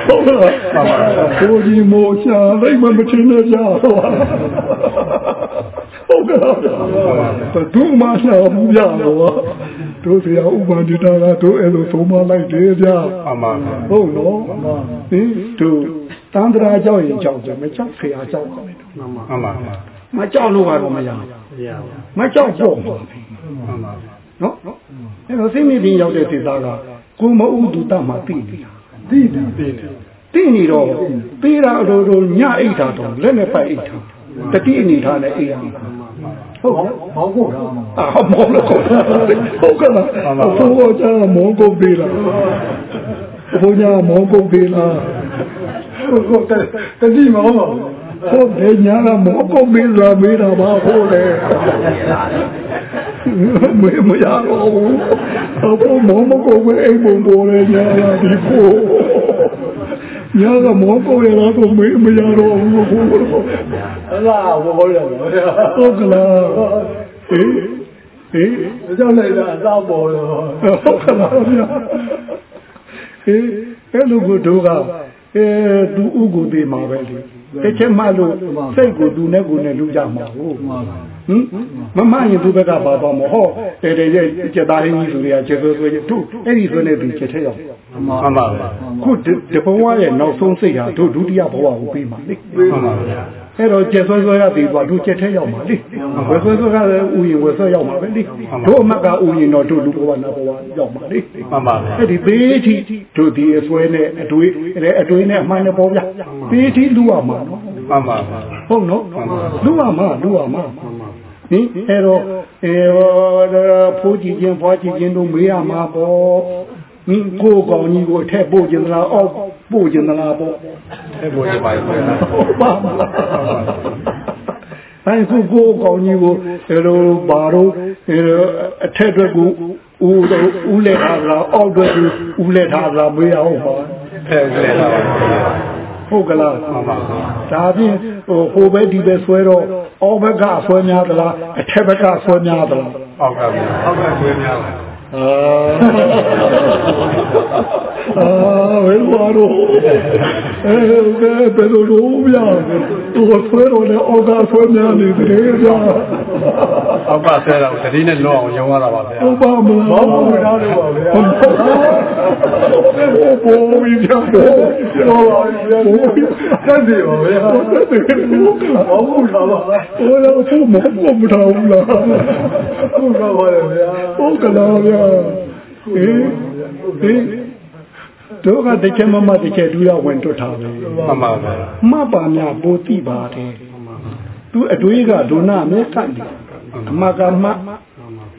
ဟုတ်လားကိုကြီးမို့ညာလိမ့်မယ်မထင်နဲ့ဗျာဟုတ်ကဲ့တို့မှရှာဘူးဗျာတော့တို့ဆရာဥပါတိတာကတို့အဲ့လိုသုံးမလိုက်တယ်ဗျာမှန်ပါဗျာဟုတ်နော်ဟင်တို့တန်ត្រာကြောက်ရင်ကြောက်တယ်မကြောက်ဖေအားကြောက်တယ်မှန်ပါဗျာမကြောက်လို့ကတော့မရဘူးမကြောက်ပေါ့မှန်ပါဗျာ နော်အဲ့တော့စိတ်မြင့်ပြင်ရောက်တဲ့စေသားကကိုမဥဒုတမှာသိနေတာသိတယ်သိနေသိနေတော့သေးတာအလိုလိုညအိတ်တာတော့လက်နဲ့ပိုက်အိတ်တာတတိအနေထားနဲ့အိတ်ရမှာဟုတ်ကဲ့ဘောက်ကိုတာအာမောလို့ဟုတ်ကဲ့လားဘုရားကျမောကုန်ပေးလားဟဘုရားမောကုတ်သေးလားဟုတ်ကဲ့တတိမဟုတ်ပါဘူးဟုတ်တယ်ညာကမောကုတ်သေးလားမေးတာပါဟုတ်တယ် မေးမရတော့ဘူးအခုမောမကုတ်ပဲအိမ်ပုံပေါ်လေညာကဒီကိုညာကမောကုတ်ရတော့မေးမရတော့ဘူးအလားဘောရတယ်ဟုတ်ကလားဟေးဟေးကြောက်လိုက်တာအသားပေါ်တော့ဟုတ်ကလားဗျာဟေးအဲ့လိုကိုတို့ကအဲသူဥကိုသေးမှာပဲလေတစ်ချက်မှလို့စိတ်ကိုသူနဲ့ကိုနဲ့လူကြမှာဟုတ်မှန်ပါ ဟင်မမရင်သူဘက်ကပါသွားမဟုတ်တဲတဲရဲ့စက်သားရင်းကြီးဆိုတွေကကျေဆွဲဆွဲတို့အဲ့ဒီဆွဲနေသူချက်ချက်ရောက်မှန်မှန်ပါဗျာခုဒီဘဝရဲ့နောက်ဆုံးစိတ်ဟာတို့ဒုတိယဘဝကိုပြီးမှာလေမှန်ပါဗျာအဲ့တော့ကျက်ဆွဲဆွဲရပြီးသွားတို့ကျက်ထဲရောက်မှာလေဝယ်ဆွဲဆွဲကလည်းဥယျာဉ်ဝယ်ဆွဲရောက်မှာပဲလေတို့အမတ်ကဥယျာဉ်တော့တို့လူဘဝနာဘဝရောက်မှာလေမှန်ပါဗျာအဲ့ဒီသေးထီတို့ဒီအစွဲနဲ့အတွေးအဲ့အတွေးနဲ့အမှန်နဲ့ပေါ်ပြသေးထီလူရမှာနော်မှန်ပါဗျာဟုတ်နော်လူရမှာလူရမှာ ဟင်အဲ့တော့အဲဖိုးကြည့်ခြင်းဖွားကြည့်ခြင်းတို့မေးရမှာပေါ့ဟင်ကိုယ်ကောင်ကြီးကိုအထက်ပို့ခြင်းသလားအောက်ပို့ခြင်းသလားပေါ့အဲ့ဘုရားပါဗျာဟုတ်ပါမလားအဲ့ခုကိုယ်ကောင်ကြီးကိုအဲလိုဘာလို့အဲအထက်အတွက်ကိုဦးတော့ဦးလက်ထားတာအောက်အတွက်ကိုဦးလက်ထားတာမေးရအောင်ပါအဲ့လေပါဗျာ ဟုတ်ကလားမှန်ပါဗျာဒါဖြင့်ဟိုဟိုဘက်ဒီဘက်ဆွဲတော့အောက်ဘက်ကဆွဲများသလားအထက်ဘက်ကဆွဲများသလားဟုတ်ကဲ့ဗျာဟုတ်ကဲ့ဆွေးများပါ အာအာဘယ်လိုတော့အဲဘယ်ဘယ်လိုလုပ်ပြသူဆွဲတော့လည်းအောက်ကဆွဲများနေတယ်ဗျာအောက်ကဆဲတော့တတိနဲ့လောအောင်ရုံရတာပါဗျာဟုတ်ပါမလားဘောဘူးထားလို့ပါဗျာဘိုးဘီဗျာဘိုးဘောပါဗျာတက်တယ်ပါဗျာဘောဘူးထားပါဟိုလည်းဘုမဘုမထားဘူးလားဟုတ်ကဲ့ပါဗျာဟုတ်ကလားဗျာဟေးဟေးတို့ကတစ်ချက်မမတစ်ချက်ဒူရဝင်တွတ်ထားတယ်မှန်ပါဗျာမပါများပိုတိပါတယ်သူအတွေးကဒုနာမဲကတ်တယ်အမကမ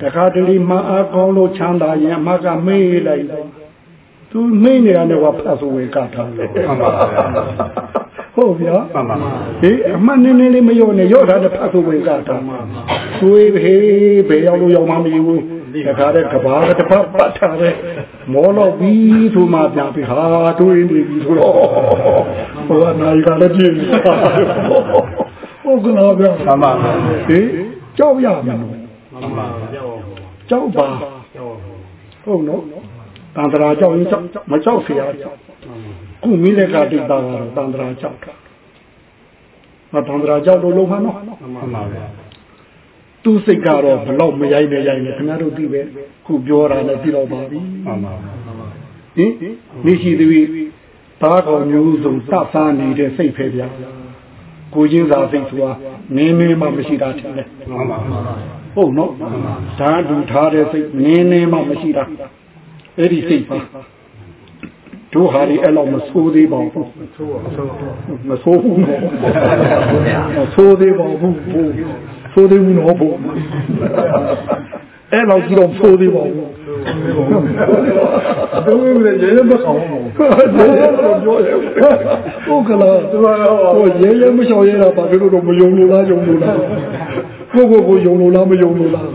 တခါတလေမအားကောင်းလို့ချမ်းသာရင်အမကမေးလိုက်သူမေးနေတာနဲ့ကဖတ်ဆိုဝေကထားတယ်မှန်ပါဗျာဟုတ်ဗျာမှန်ပါဟေးအမှန်နည်းနည်းလေးမရောနဲ့ရော့တာနဲ့ဖတ်ဆိုဝေကထားသွေးဟေးဘယ်ရောက်လို့ရောက်မှမသိဘူး တခါတည်းကဘာတစ်ပတ်ပတ်ထားတယ်မောတော့ပြီးဆိုမှပြန်ပြီဟာတွေးနေပြီဆိုတော့ဟိုကနိုင်ကလည်းပြင်းနေတာဟုတ်ကလားဗျာ မှန်ပါဗျာ ဟေးကြောက်ရမယ်နော် မှန်ပါဗျာ ကြောက်ပါဟုတ်နော်တန်တရာကြောက်ရင်ကြောက်မကြောက်เสียကြောက်ခုမိလက်ကတိတ်တာကတော့တန်တရာကြောက်တာမတန်တရာကြောက်လို့လုံးမနော် မှန်ပါဗျာ သူစိတ်ကတော့ဘလောက်မရိုက်နေရိုက်နေခင်ဗျားတို့သိပဲခုပြောတာလည်းပြီးတော့ပါပြီမှန်ပါဗျာဟင်နေရှိသည်သားကောင်မျိုးစုံတတ်သားနေတဲ့စိတ်ပဲဗျာကိုချင်းစာစိတ်ဆိုတာနင်းနေမှမရှိတာထင်တယ်မှန်ပါဗျာဟုတ်နော်ဓာတ်တူထားတဲ့စိတ်နင်းနေမှမရှိတာအဲ့ဒီစိတ်ပါတို့ဟာဒီအဲ့လောက်မဆိုးသေးပါဘူးမဆိုးဘူးနော်မဆိုးသေးပါဘူး ဆိုးသေးဘူးနော်ဘုအဲ့လောက်ကြီးတော့ဆိုးသေးပါဘူးတို့လည်းရေမကောင်းဘူးဟုတ်ကလားဟိုရဲရဲမလျှော်ရဲတာဘာဖြစ်လို့တော့မယုံလို့လားယုံလို့လားကိုကိုကိုယုံလို့လားမယုံလို့လား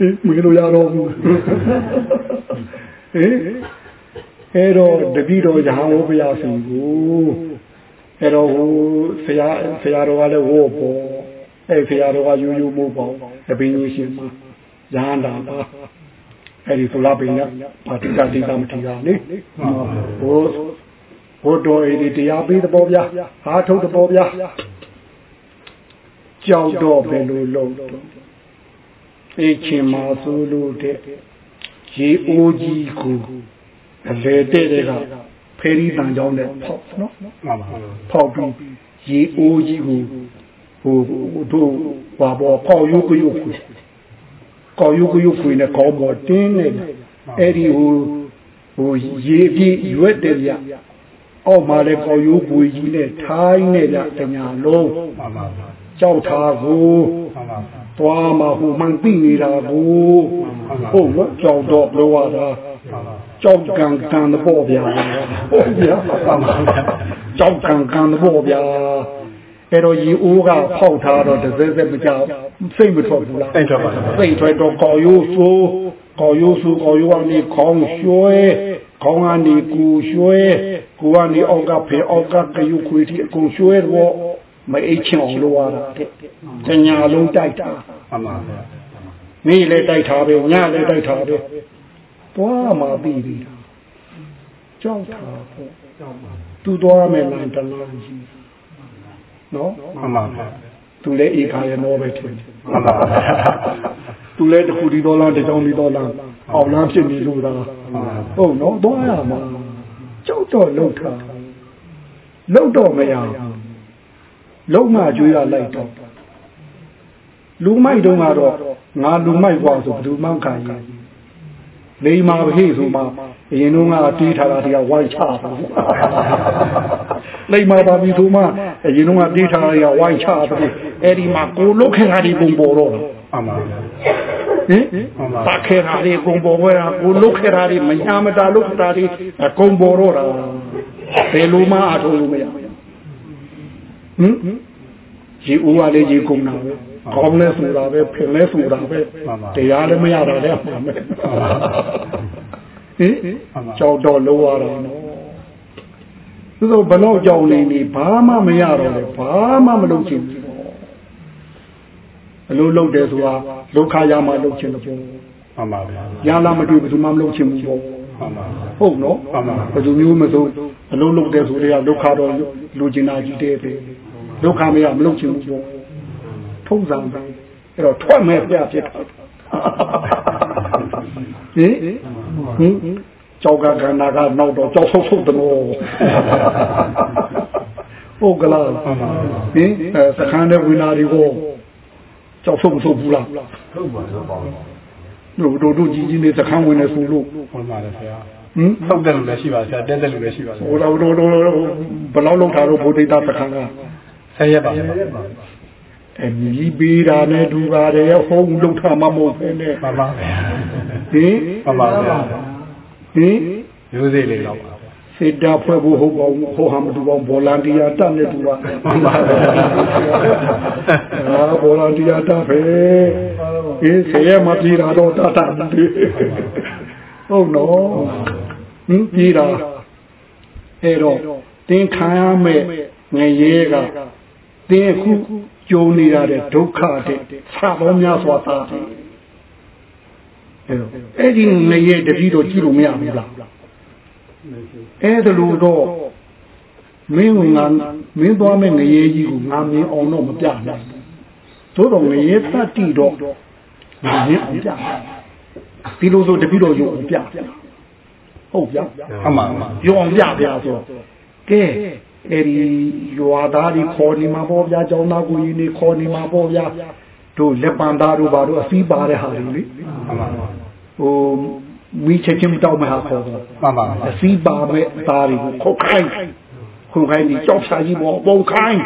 အေးမင်းတို့ရတော့ဘူးဟေးအဲ့တော့တတိတော်ရဟန်းဝဘုရားရှင်ကိုအဲ့တော့ဟိုဆရာဆရာတော်ကလည်းဝေါ်ပေါ် အဲ့ဆရာတော်ကယူယူမို့ပေါ့တပင်းကြီးရှင်မှာရဟန္တာပါအဲ့ဒီသုလပိန်ကပါတိကတိကမတိကလေဟိုဘုဒ္ဓဧဒီတရားပေးတဲ့ပေါ်ဗျာဟာထုတ်တဲ့ပေါ်ဗျာကြောက်တော့ဘယ်လိုလုပ်တော့အေးချင်မှာဆိုလို့တဲ့ရေအိုးကြီးကိုအလေတဲ့တဲ့ကဖယ်ရီတန်ကြောင်းနဲ့ဖောက်နော်မှန်ပါဗျာဖောက်ပြီးရေအိုးကြီးကို ဟိုတို့ဘာပေါ်ကောက်ရုပ်ရုပ်ခွေကောက်ရုပ်ရုပ်ခွေနဲ့ကောင်းပေါ်တင်းနေတယ်အဲ့ဒီဟိုဟိုရေပြည့်ရွက်တယ်ဗျအောက်မှာလည်းကောက်ရုပ်ခွေကြီးနဲ့ထိုင်းနေကြတညာလုံးမှန်ပါဗျာကြောက်ထားကိုမှန်ပါဗျာသွားမှာဟိုမှန်သိနေတာကိုဟုတ်နော်ကြောက်တော့ပြောရတာမှန်ပါကြောက်ကံကံတော့ဗျာဟုတ်ဗျာကြောက်ကံကံတော့ဗျာ အဲ့တော့ရေအိုးကဖောက်ထားတော့တစ်စက်စက်မကြောက်စိတ်မထွက်ဘူးလားစိတ်ထွက်ပါစိတ်ထွက်တော့ကော်ရိုးဆိုးကော်ရိုးဆိုးကော်ရိုးကနေခေါင်းရွှဲခေါင်းကနေကူရွှဲကူကနေအောက်ကဖေအောက်ကကယူခွေတီအကုန်ရွှဲတော့မအိတ်ချင်အောင်လုပ်ရတာတဲ့ညာလုံးတိုက်တာမှန်ပါဗျာနေ့လည်းတိုက်ထားပဲညလည်းတိုက်ထားပဲသွားမှပြီးပြီကြောက်တာပေါ့သူသွားမယ်လမ်းတလမ်းကြီး နော် မှန်ပါဗျာ သူလည်းဧခါရနောပဲထင်တယ် မှန်ပါဗျာ သူလည်းတခုဒီတော်လားတကြောင်ဒီတော်လားအောင်လမ်းဖြစ်နေလို့လားဟုတ်နော်သွားရမှာကြောက်တော့လှုပ်တာလှုပ်တော့မရဘူးလုံမှကျွေးရလိုက်တော့လူမိုက်တုန်းကတော့ငါလူမိုက်กว่าဆိုဘယ်သူမှခံရင်လိမ္မာပဲဆိုမှအရင်တုန်းကတီးထားတာတရားဝိုင်းချတာ လိမ္မာပါပြီဆိုမှအရင်တုန်းကတီးထားတာတရားဝိုင်းချတယ်အဲ့ဒီမှာကိုလုတ်ခဲ့တာဒီပုံပေါ်တော့မှန်ပါဗျာဟင်ပါခဲတာဒီကုံပေါ်ဝဲတာကိုလုတ်ခဲတာဒီမညာမတာလုတ်တာဒီအကုံပေါ်တော့တာဘယ်လိုမှအထုံးလို့မရဟင်ရေဦးကလည်းရေကုန်တာပဲကောင်းလဲဆိုတာပဲဖင်လဲဆိုတာပဲတရားလည်းမရတာလည်းမှာပဲဟင်ကြောက်တော့လောရတာနော် သူတို့ဘလို့ကြောက်နေနေဘာမှမရတော့လေဘာမှမလုပ်ချင်ဘူးအလိုလုပ်တယ်ဆိုတာဒုက္ခရမှလုပ်ချင်တယ်ပေါ့မှန်ပါဗျာရလာမတွေ့ဘယ်သူမှမလုပ်ချင်ဘူးပေါ့မှန်ပါဟုတ်နော်မှန်ပါဘယ်သူမျိုးမစိုးအလုံးလုပ်တယ်ဆိုတော့ဒုက္ခတော့လူကျင်တာကြီးတဲ့ပဲဒုက္ခမရမလုပ်ချင်ဘူးပေါ့ထုံးစံပဲအဲ့တော့ထွက်မဲ့ပြဖြစ်တာဟင်ဟင် ကြောက်ကကန္နာကနောက်တော့ကြောက်ဆုပ်ဆုပ်တော့ဟုတ်ကလားဟင်အဲစခန်းတဲ့ဝိနာတွေကိုကြောက်ဆုပ်မဆုပ်ဘူးလားဟုတ်ပါတော့ပေါ့တို့တို့တို့ကြီးကြီးနေစခန်းဝင်နေဆိုလို့မှန်ပါတယ်ဆရာဟင်ဆုတ်တယ်လို့လည်းရှိပါဆရာတက်တယ်လို့လည်းရှိပါဆရာဟိုတော့တို့တို့ဘယ်လောက်လောက်ထားတော့ဗုဒ္ဓတာစခန်းကဆယ်ရက်ပါဗျာအမြည်ပေးတာနဲ့ဒူပါတယ်ဟုံးလောက်ထားမှမဟုတ်ပဲနဲ့မှန်ပါဗျာဟင်မှန်ပါဗျာ ဟင်မျိုးစေ့လေးတော့ပါဗျာစေတာဖွဲ့ဖို့ဟုတ်ပါဘူးဟိုဟာမတူပါဘူးဗော်လန်တီယာတက်နေတူပါမှန်ပါဗျာအာဗော်လန်တီယာတက်ပဲဟင်ဆေရမပြေတာတော့တတ်တာဟုတ်နော်ဟင်ပြေတာအဲ့တော့သင်ခံရမဲ့ငရေကသင်အခုကြုံနေရတဲ့ဒုက္ခတဲ့ဆာတော်များစွာတာတယ် အဲ့တော့အဲ့ဒီငရေတတိတော့ကြည့်လို့မရဘူးလားအဲ့ဒါလို့တော့မင်းကငါမင်းသွားမဲ့ငရေကြီးကိုငါမြင်အောင်တော့မပြနိုင်ဘူးသို့တော့ငရေတတ်တိတော့ငါမြင်အောင်ပြဒီလိုဆိုတပိတော့ရုံအောင်ပြဟုတ်ဗျာမှန်ပါမှန်ရုံအောင်ပြပြဆိုကဲအဲ့ဒီရွာသားဒီခေါ်နေမှာပေါ့ဗျာကျောင်းသားကိုကြီးနေခေါ်နေမှာပေါ့ဗျာ တို့လက်ပံသားတို့ဘာတို့အစည်းပါတဲ့ဟာတွေလေမှန်ပါမှန်ဟိုမိချက်ချင်းတောက်မဲ့ဟာခေါ်တော့ပါမှန်အစည်းပါမဲ့သားတွေကိုခုတ်ခိုင်းခုတ်ခိုင်းဒီကြောက်ဖြာကြီးပေါ်ပုံခိုင်း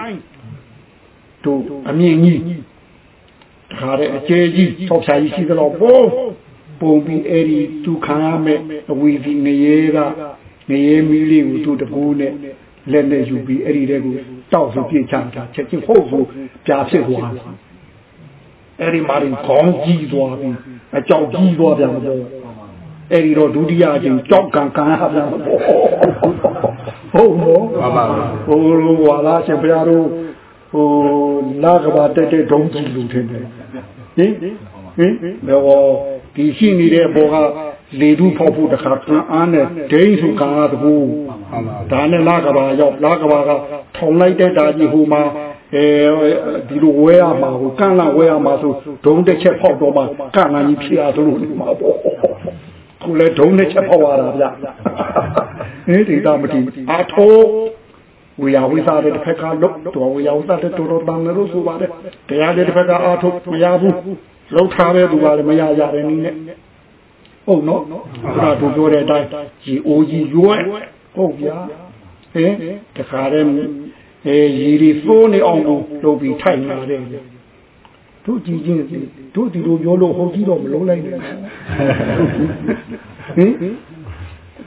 တို့အမြင့်ကြီးတခါတဲ့အကျဲကြီးကြောက်ဖြာကြီးရှိသလားပုံပုံပြီးအဲ့ဒီသူခံရမဲ့အဝီဒီငရေကငရေမီးလေးကိုသူ့တကူနဲ့လက်နဲ့ယူပြီးအဲ့ဒီတဲ့ကိုတောက်ဆိုပြစ်ချတာချက်ချင်းဟုတ်ဆိုပြာဖြစ်သွားတယ် အဲ့ဒီမှာရင်ခေါင်းကြီးသွားပြီးအကြောက်ကြီးသွားပြန်တော့အဲ့ဒီတော့ဒုတိယအကျင့်ကြောက်ကန်ကန်ရပြန်တော့ဟုတ်နော်မှန်ပါဟိုလိုဝါလာရှင်ဘုရားတို့ဟိုလာကဘာတက်တဲ့ဒုံးကြီးလူထင်တယ်ဟင်ဟင်တော့ဒီရှိနေတဲ့ဘောကလေတူဖောက်ဖို့တခါကံအားနဲ့ဒိန်းဆိုကံအားတကူမှန်ပါဒါနဲ့လာကဘာရောက်လာကဘာကထောင်လိုက်တဲ့ဓာကြီးဟိုမှာ အဲဒီလိုဝဲရမှာဟိုကန့်လာဝဲရမှာဆိုဒုံးတစ်ချက်ဖောက်တော့မှကန့်လာကြီးဖြစ်ရသလိုနေမှာပေါ့ခုလဲဒုံးတစ်ချက်ဖောက်ရတာဗျဟင်ဒီသားမတီးအာထိုးဝေယဝိသတဲ့တစ်ဖက်ကလုတ်တော်ဝေယဝိသတဲ့တော်တော်တန်လို့ဆိုပါတယ်တရားတဲ့တစ်ဖက်ကအာထုမရဘူးလောက်ထားတဲ့သူကလည်းမရရတဲ့နည်းနဲ့ဟုတ်နော်အဲ့ဒါတို့ပြောတဲ့အတိုင်းရီအိုးကြီးရွဲ့ဟုတ်ဗျာဟင်တခါတည်း အဲရီရီသိုးနေအောင်လို့လုပ်ပြီးထိုင်လာတယ်တို့ကြည့်ချင်းတို့ဒီလိုပြောလို့ဟုတ်ကြီးတော့မလုံးလိုက်နဲ့ဟင်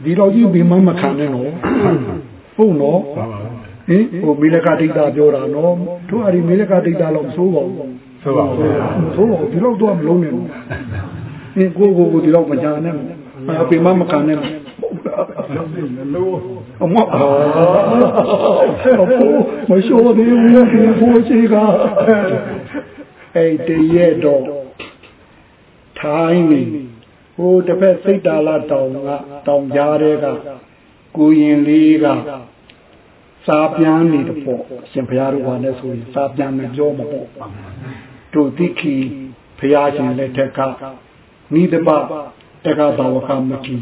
ဒီတော့ကြီးဘီမမခံနဲ့နော်ဟုတ်နော်ပါပါဟင်ဟိုမိလကဒိဋ္ဌပြောတာနော်တို့အရီမိလကဒိဋ္ဌလောက်မဆိုးပါဘူးဆိုပါဦးမဆိုးပါဘူးဒီလောက်တော့မလုံးနဲ့နော်ဟင်ကိုကိုကိုဒီလောက်မကြနဲ့အဘီမမခံနဲ့လို့ အမမရှိုးသေးဘူးဒီဘိုးကြီးကအဲ့တရဲ့တော့ထိုင်းနေဟိုတစ်ဖက်စိတ်တာလာတောင်ကတောင်ကြားတဲ့ကကိုရင်လေးကစားပြန်နေတပေါ့အရှင်ဘုရားတို့ကလည်းဆိုရင်စားပြန်မပြောမပေါ့တို့တိခီဘုရားရှင်လက်ထက်ကနိဒပတက္ကဘာဝကမတိ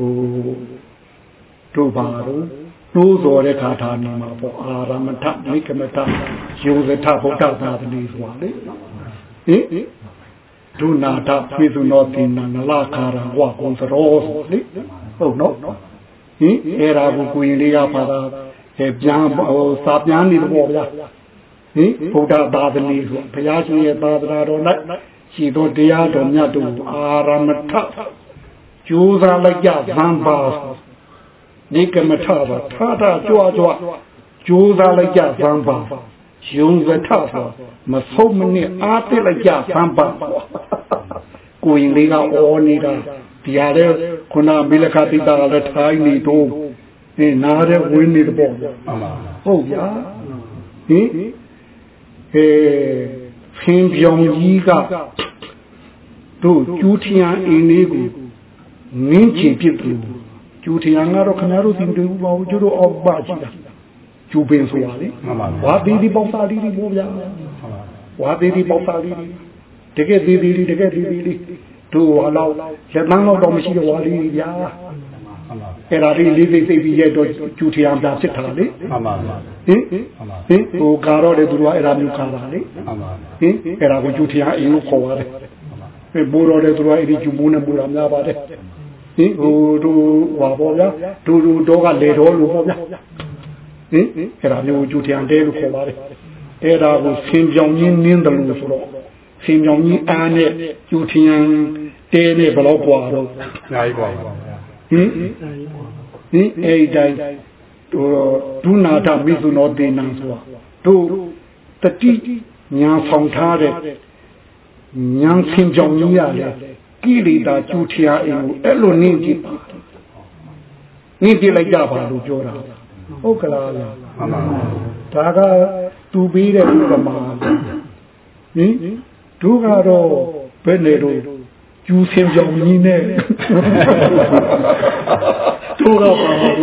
ဟိုတို့ပါတော့နှိုးစော်တဲ့ခါထာနေမှာပေါ့အာရမထမိကမထယောဇထဗုဒ္ဓသာသနေဆိုတာလေဟင်ဒုနာတပြေသူနောတိနနလခါရဝကုံစရောဆိုလေဟုတ်နော်ဟင်အဲ့ဒါကိုကိုရင်လေးကပါတာအဲပြန်ဟိုစာပြန်နေတော့ဗျာဟင်ဗုဒ္ဓသာသနေဆိုဘုရားရှင်ရဲ့သာသနာတော်၌ရှိသောတရားတော်မြတ်တို့အာရမထ ကျိုးစားလိုက်ကြသံပါဒီကမထပါထာတာကြွားကြွားကျိုးစားလိုက်ကြသံပါယုံစထဆိုမဆုံးမနစ်အားတက်လိုက်ကြသံပါကိုရင်လေးကအော်နေတာဒီရတဲ့ခုနမိလခတိတာကလည်းထိုင်းနေတော့ဒီနားတဲ့ဝင်းနေတော့မှန်ပါဟုတ်ဗျာဟင်အဲဖင်ပြောင်ကြီးကတို့ကျူးထျံအင်းလေးကို ငင်းချင်ပြစ်သူကျူးထျံကတော့ခင်ဗျားတို့သိမတွေ့ဘူးပါဘူးကျတို့အောက်ပါကြည့်တာကျူပင်ဆိုရလေမှန်ပါဝါသေးဒီပေါက်သားလေးတွေမို့ဗျာဝါသေးဒီပေါက်သားလေးတွေတကယ်သေးသေးလေးတကယ်သေးသေးလေးတို့ဟာတော့လက်တန်းတော့တော့မရှိတော့ဝါလေးတွေဗျာမှန်ပါအဲ့ဒါလေးလေးသိသိပြီးရဲ့တော့ကျူထျံပြဖြစ်တာလေမှန်ပါမှန်ပါဟင်ဟင်ဟိုကာတော့လေသူတို့ကအဲ့ဒါမျိုးကာတာလေမှန်ပါဟင်အဲ့ဒါကိုကျူထျံအင်းလို့ခေါ်ပါတယ်ဟင်ဘိုးတော်လေသူတို့ကအဲ့ဒီကျူမိုးနဲ့ပူတာများပါတယ် ဟင်ဟိုတို့ဟွာပေါ့ဗျာတို့တို့တော့ကလေတော်လို့ပေါ့ဗျာဟင်အဲ့ဒါမျိုးကျူထျံတဲလို့ခေါ်ပါတယ်အဲ့ဒါကိုဆင်ပြောင်ကြီးနင်းတယ်လို့ဆိုတော့ဆင်ပြောင်ကြီးအားနဲ့ကျူထျံတဲနဲ့ဘယ်တော့ပွာတော့အများကြီးပါပါဟင်ဟင်အဲ့ဒီတိုင်းဟိုဒုနာထမိသုနောတေနံဆိုတာတို့တတိညာဆောင်ထားတဲ့ညာဆင်ကြောင်ကြီးရတယ် ကိလေသာကျူထျာအိမ်ကိုအဲ့လိုနင်းကြည့်ပါနင်းကြည့်လိုက်ကြပါလို့ပြောတာဟုတ်ကလားဗျာမှန်ပါဒါကသူပေးတဲ့ဥပမာဟင်တို့ကတော့ဘယ်နေတော့ကျူဆင်ကြောင်ကြီးနဲ့တို့ကပါဘူး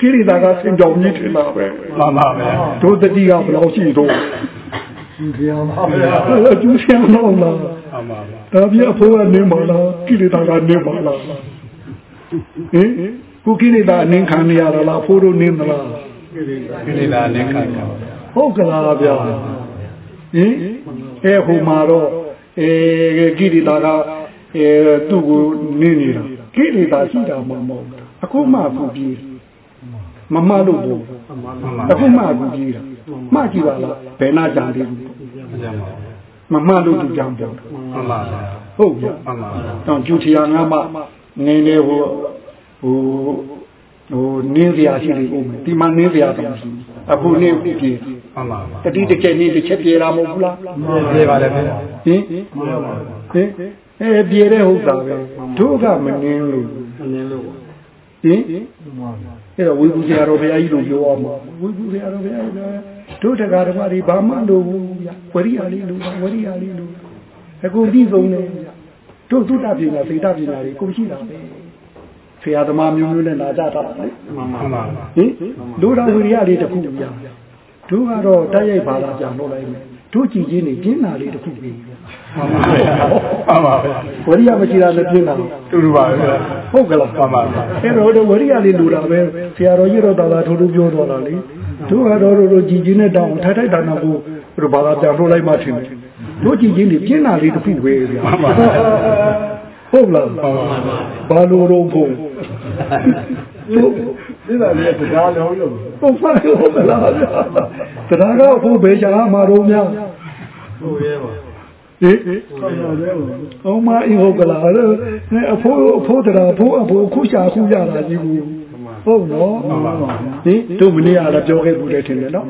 ကိရိတာကဆင်ကြောင်ကြီးထင်တာပဲမှန်ပါဗျာတို့တတိကဘယ်လောက်ရှိတော့ဒီပြောင်းပါဗျာအဲ့ကျူဆင်တော့လားမှန်ပါဗျာ ဒါပြအဖိုးကနေမလားကိရိတာကနေမလားဟင်ခုကိရိတာအနင်းခံနေရတာလားအဖိုးတို့နင်းမလားဒီလေးသာနေခံရပါဗျာဟုတ်ကလားဗျာဟင်အဲဟိုမှာတော့အဲကိရိတာကအဲသူ့ကိုနင်းနေတာကိရိတာရှိတာမှမဟုတ်ဘူးအခုမှအခုပြေးမမလို့ဘူးမှန်ပါအခုမှအခုပြေးတာမှကြည့်ပါလားဘယ်နာကြံသေးဘူးအကြ မ်းပါမမလို့သူကြံပြောတာမှန်ပါဗျာဟုတ်ဗျာမှန်ပါတော့ကျူထီယာငါမှငင်းနေဟိုဟိုဟိုနင်းစရာရှိနေဦးမယ်ဒီမှာနင်းစရာတော့မရှိဘူးအခုနေပြီပြေးမှန်ပါပါတတိတစ်ချက်နေတစ်ချက်ပြေးတာမဟုတ်ဘူးလားပြေပါလေဗျာဟင်ဟင်အဲပြေတဲ့ဟုတ်တာပဲတို့ကမနင်းလို့နင်းလို့ဟင်အဲ့တော့ဝိပုဇ္ဇာတော်ဘုရားကြီးလို့ပြောအောင်ဝိပုဇ္ဇာတော်ဘုရားကြီး တို့တရားဓမ္မတွေဘာမှလို့ဘူးဗျဝရိယလေးလို့ဝရိယလေးလို့အခုပြီးဆုံးတယ်ဗျတို့သုတပညာစေတပညာတွေကုန်ရှိတာပဲဆရာသမားမျိုးမျိုးနဲ့လာကြတာလေမှန်ပါမှန်ပါဟင်လူတော်ဝိရိယလေးတစ်ခုဗျတို့ကတော့တိုက်ရိုက်ပါလာပြန်လို့လိုက်မယ်တို့ကြည်ချင်းနေပြင်းတာလေးတစ်ခုပြီမှန်ပါမှန်ပါဗျာဝရိယမရှိတာလည်းပြင်းတာတူတူပါပဲဗျာဟုတ်ကလားမှန်ပါဗျာအဲ့တော့တို့ဝရိယလေးလူတာပဲဆရာတော်ကြီးတော့တာတာထိုးထိုးပြောတော့တာလေ တို့ကတော့တို့ကြည်ချင်းနဲ့တောင်းထိုက်ထိုက်တာနာကိုတို့ဘာသာပြန်ထုတ်လိုက်မှထင်တယ်တို့ကြည်ချင်းနေပြင်းတာလေးတစ်ခုပဲဗျာမှန်ပါဟုတ်လားမှန်ပါဘာလို့တော့ဘုံတို့ဒီလိုလေတရားလုံးလို့ဟုတ်ပါဟုတ်ကလားဗျာတရားကဘုဘယ်ချာမှာတော့များဟုတ်ရဲ့ပါဟဟင်အောင်မအင်းဟုတ်ကလားအဖိုးအဖိုးတရာအဖိုးအဖိုးခုရှာခုရတာကြီးဘူး ဟုတ်နော်ဟင်တို့မနေ့ကလည်းပြောခဲ့ဘူးတယ်ထင်တယ်နော်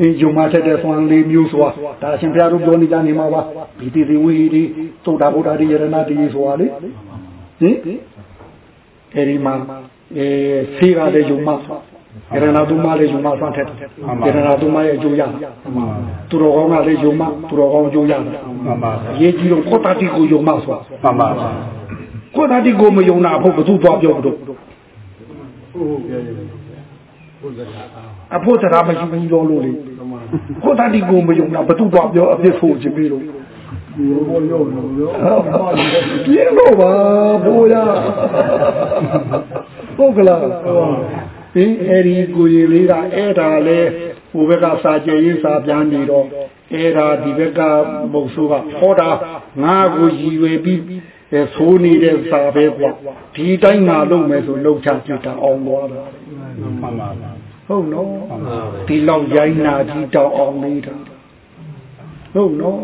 အင်းဂျုံမထက်တဲ့ဆွမ်းလေးမျိုးစွာဒါအရှင်ဘုရားတို့ပြောနေကြနေမှာပါဒီတိတိဝီဒီသုဒ္ဓဗုဒ္ဓတိယရဏတိဆိုတာလေဟင်အဲဒီမှာအဲဖေးကလည်းဂျုံမယရဏသူမလည်းဂျုံမဆွမ်းထက်ယရဏသူမရဲ့အကျိုးရသူတော်ကောင်းကလည်းဂျုံမသူတော်ကောင်းအကျိုးရတယ်မှန်ပါရေးကြည့်တော့ကောတာတိကိုဂျုံမဆိုမှန်ပါကောတာတိကိုမယုံနာဖို့ဘသူသွားပြော တော့အဖို့တရားမရှိဘူးပြောလို့လေကိုတတိကိုမယုံတာဘသူတော့ပြောအပြစ်ဖို့ခြင်းပြီးလို့ဘောရောရောပြင်းတော့ပါဘိုးရဟုတ်ကလားအင်းအဲ့ဒီကိုကြီးလေးကအဲ့ဒါလဲဟိုဘက်ကစာကြည်ရေးစာပြန်နေတော့အဲ့ဒါဒီဘက်ကမုတ်ဆိုးကဟောတာငါကိုရည်ရွယ်ပြီး အဲဆိုးနေတဲ့စာပဲကွာဒီတိုင်းငါလုပ်မယ်ဆိုလုပ်ချပြတာအောင်သွားတာမှန်ပါပါဟုတ်နော်ဒီလောက်ရိုင်းနာကြီးတောင်းအောင်နေတာဟုတ်နော်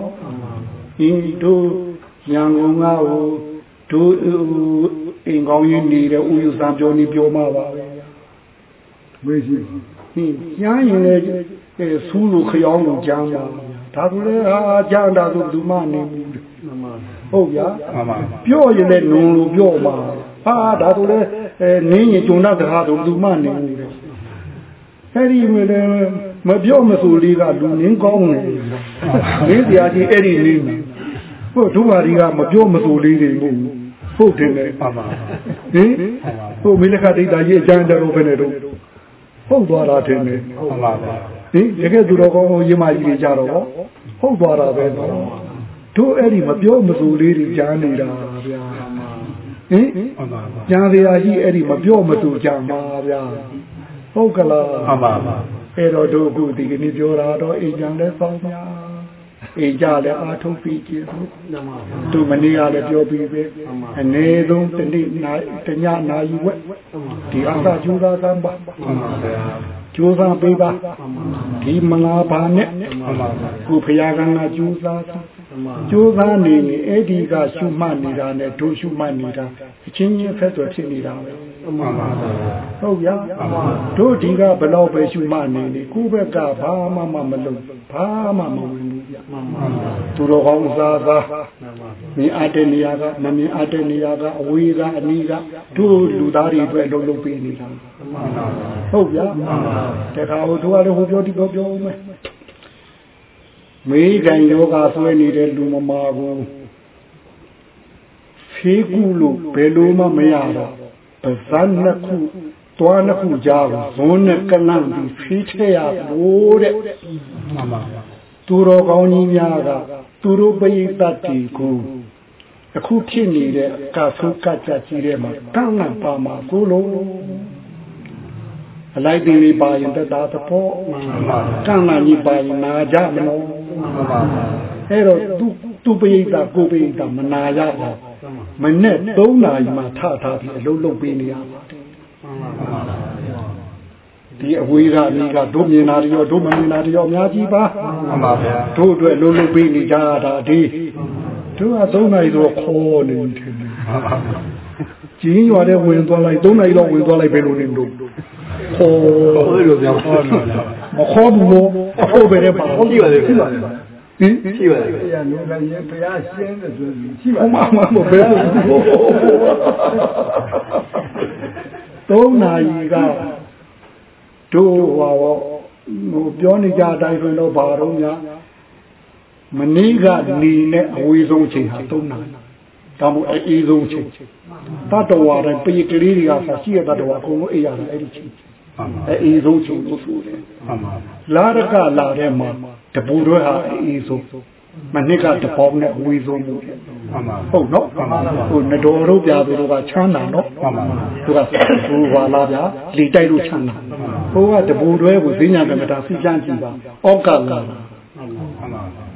အင်းတို့ရန်ကုန်ကဟိုတို့အင်ကောင်းကြီးနေတဲ့ဥယျာဉ်ပြောနေပြောမှာပါပဲမေးရှိဟင်းကြားရင်လည်းအဲဆူးလို့ခရောင်းလို့ကြားမှာဒါဆိုလေဟာကြားတာဆိုဘူးမနေဘူး ဟုတ်ဗျာမှန်ပါပြောရင်လည်းနုံလို့ပြောမှာဟာဒါဆိုလေအဲနင်းရင်ဂျုံတာတကားဆိုဘူးမနေဘူးတဲ့အဲ့ဒီမလည်းမပြောမဆိုလေးကလူနင်းကောင်းတယ်မင်းတရားကြီးအဲ့ဒီနင်းဟုတ်ဒုမာရီကမပြောမဆိုလေးတွေမဟုတ်ဟုတ်တယ်လေပါပါဟင်ဟုတ်မိလခဒိတာကြီးအကျမ်းတော်ဘယ်နဲ့တော့ဟုတ်သွားတာတင်တယ်ဟုတ်ပါပါဟင်တကယ်သူတော်ကောင်းရေးမကြီးတွေကြတော့ဟုတ်သွားတာပဲနော် တို့အဲ့ဒီမပြောမဆိုလေးတွေကြားနေတာဗျာဟင်ကြားရကြီးအဲ့ဒီမပြောမဆိုကြမှာဗျာဟုတ်ကလားမှန်ပါပါအဲ့တော့တို့အခုဒီကနေ့ပြောတာတော့အိမ်ကြံလဲစောင်းများအိမ်ကြလဲအာထုတ်ပြီးကြည့်သူသူမနေ့ကလည်းပြောပြီးပဲအနည်းဆုံးတနေ့နာတညနာယူဝက်ဒီအသာကျူတာကံပါမှန်ပါဗျာကျိုးစားပေးပါဒီမလားပါနဲ့ကိုဖရာကငါကျိုးစား ကျိုးစားနေနေအဲ့ဒီကရှုမှတ်နေတာနဲ့တို့ရှုမှတ်နေတာအချင်းချင်းဖက်ဆိုဖြစ်နေတာပဲမှန်ပါဟုတ်ဗျာတို့ဒီကဘလောက်ပဲရှုမှတ်နေနေကိုဘက်ကဘာမှမမလုပ်ဘာမှမဝင်ဘူးဗျမှန်ပါသူတော်ကောင်းစားစားမြင်အပ်တဲ့နေရာကမမြင်အပ်တဲ့နေရာကအဝေးကအနီးကတို့လူသားတွေအတွက်လုံးလုံးပေးနေတာဟုတ်ဗျာတခါဟိုတို့ကလည်းဟိုပြောဒီပြောပြောမယ် မေးကံယောဂဆွဲနေတဲ့လူမမာကိုဖေးကူလို့ဘယ်လိုမှမရတော့ပဇန်နှစ်ခုသွားနှစ်ခုကြားကိုဇွန်းနဲ့ကလန့်ပြီးဖေးထည့်ရလို့တဲ့မှန်ပါသူတော်ကောင်းကြီးများကသူတို့ပိဋကတ်တီကိုအခုဖြစ်နေတဲ့ကာဆုကကြကြီးတဲ့မှာတန်းလန့်ပါမှာကိုလို့ အလိုက်တင်လေးပါရင်တက်တာသဘောကန့်လာကြီးပါရင်နာကြမလို့အဲ့တော့သူသူပိဋကကိုပိဋကမနာရပါမနဲ့3နာရီမှထထားပြီးအလုံးလုံးပေးနေရပါတယ်ဒီအဝေးကအမိကတို့မြင်တာရောတို့မမြင်တာရောအများကြီးပါမှန်ပါဗျာတို့အတွက်လုံးလုံးပေးနေကြတာဒီတို့က3နာရီတော့ခေါ်နေတယ်ကြီးရွာတဲ့ဝင်သွားလိုက်3နာရီတော့ဝင်သွားလိုက်ဘယ်လိုနေလို့ ခေါ်လို့ပြောခေါ်လို့မခေါ်ဘူးလို့အဖို့ပဲပါဟုတ်ပြီပါလေဖြစ်ပါလေဟင်ရှိပါလေဘုရားလုံးကရင်ဘုရားရှင်းတယ်ဆိုပြီးရှိပါမှန်မှန်ဘယ်လိုသုံးနာရီကတို့ဟောဟိုပြောနေကြအတိုင်းဆိုတော့ဘာတော့များမနေ့ကနေနဲ့အဝေးဆုံးချိန်ဟာသုံးနာရီဒါမို့အေးဆုံးချိန်တတဝါတိုင်းပိကလေးတွေကဆရှိရတတဝါအကုန်လုံးအေးရတယ်အဲ့ဒီချိန် အေးဆုံးချိန်လို့ဆိုတယ်လာရကလာတဲ့မှာတပူတွေဟာအေးဆုံးမနစ်ကတပေါင်းနဲ့ဝေဆုံးမှုဟုတ်နော်ဟိုနတော်တို့ပြသူတို့ကချမ်းသာနော်သူကဘူဝါလာဗျာလေတိုက်လို့ချမ်းသာဟိုကတပူတွဲကိုဈဉ္ညာကမ္မတာစီချမ်းကြည့်ပါဩကလာ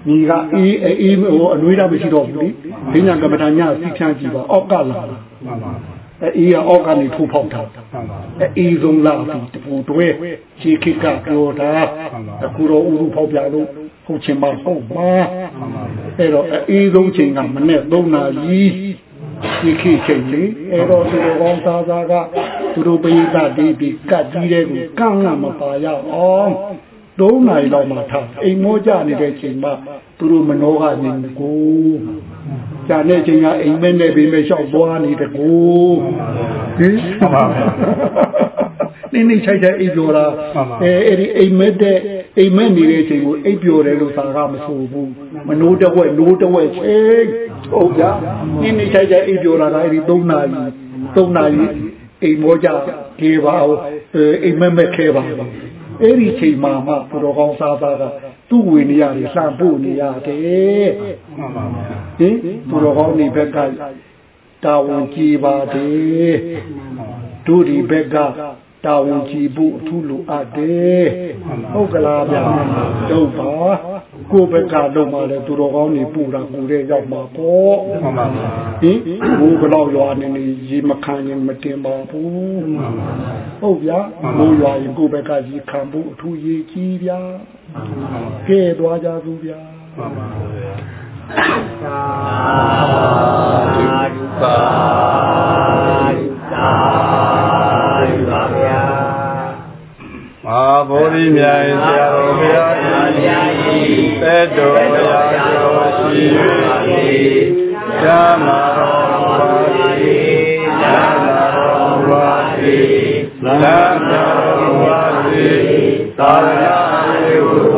ညီကအေးအေးဟိုအနှွေးတာမရှိတော့ဘူးလေဈဉ္ညာကမ္မတာညစီချမ်းကြည့်ပါဩကလာ အေးကဩကနေထိုးဖောက်တာအေးဆုံးလာပြီတပူတွဲခြေခိကပြောတာအခုတော့ဥရုဖောက်ပြလို့ဟုတ်ချင်ပါဟုတ်ပါအဲ့တော့အေးဆုံးချိန်ကမနေ့3နာရီဒီခိချိန်လေးအဲ့တော့သူတော်ကောင်းသားသားကသူတို့ပိဋကတိဒီကတ်ကြီးတဲ့ကိုကန့်ကမပါရအောင်၃နာရီလောက်မှထားအိမ်မောကြနေတဲ့ချိန်မှာသူတို့မနှောကနေကို ဂျာတဲ့ချိန်ကအိမ်မဲနဲ့ပြီးမဲ့လျှောက်သွားနေတဲ့ကိုဟင်ပါနင်းနေချိုက်တဲ့အိပ်ပြောတာအဲအဲ့ဒီအိမ်မက်တဲ့အိမ်မက်နေတဲ့အချိန်ကိုအိပ်ပြောတယ်လို့သာကမဆိုဘူးမနိုးတဝက်နိုးတဝက်ချိန်ဟုတ်ဗျာနင်းနေချိုက်တဲ့အိပ်ပြောတာကအဲ့ဒီ3နာရီ3နာရီအိမ်မောကြခေပါဦးအိမ်မက်မက်ခဲပါအဲ့ဒီချိန်မှာမှသူတော်ကောင်းစားသားက သူ့ဝေနေရတယ်လှမ်းဖို့နေရတယ်မှန်ပါဗျာဟင်သူတော်ကောင်းနေဘက်ကတာဝန်ကြည်ပါတယ်တို့ဒီဘက်ကတာဝန်ကြည်ဖို့အထူးလိုအပ်တယ်ဟုတ်ကလားဗျာတို့ပါကိုယ့်ဘက်ကလုံးမလဲသူတော်ကောင်းနေပူတာပူတဲ့ရောက်မှာပေါ့မှန်ပါဗျာဟင်ဘိုးကတော့ရွာနေနေရေမခံရင်မတင်ပါဘူးဟုတ်ဗျာဘိုးရွာရင်ကိုယ့်ဘက်ကရေခံဖို့အထူးရေးကြီးဗျာ ကဲသွားကြသူဗျာမှန်ပါဗျာသာဓုသာဓုသာဓုပါဗျာမဟာဗောဓိမြိုင်ဆရာတော်ဘုရားကြီးသက်တော်ဘုရားကျော်ရှိ၍ဓမ္မတော်ဝါစီဓမ္မတော်ဝါစီဓမ္မတော်ဝါစီသာရဏေဟုခံရပါ၏သက်တော်ဗောဓိမြိုင်ဆရာတော်ဘုရားကြီးသက်တော်ဘုရား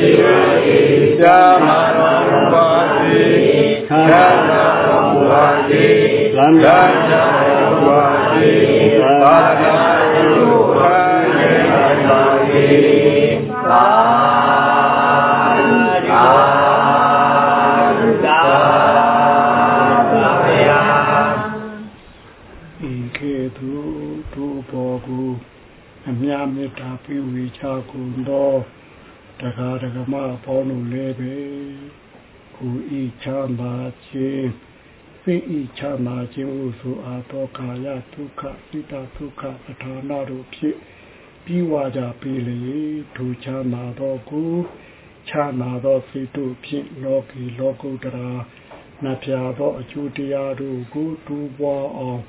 ရှိ၍ဓမ္မတော်ဝါစီဓမ္မတော်ဝါစီလံပြာဝါစီအာနာကျုခံရပါ၏မဟာဗောဓိယံတော်ဘုရားကြီးသေတော်ရာတော်ရှိ၍ဓမ္မတော်ဝါစီဓမ္မတော်ဝါစီလံပြာဝါစီအာနာကျုခံရပါ၏သာအမြမေတ္တာပြုဝေချကုန်သော တရားဓမ္မပေါင်းတို့လည်းပဲကိုဤချမ်းသာခြင်းစိတ်ဤချမ်းသာခြင်းဟုဆိုအားသောကာယဒုက္ခစိတ္တဒုက္ခပဋ္ဌာနာတို့ဖြင့်ပြီးဝါကြပြီလေဒုချမ်းသာသောကိုချမ်းသာသောစိတ်တို့ဖြင့်လောကီလောကုတ္တရာနတ်ပြသောအကျိုးတရားတို့ကိုတူပွားအောင်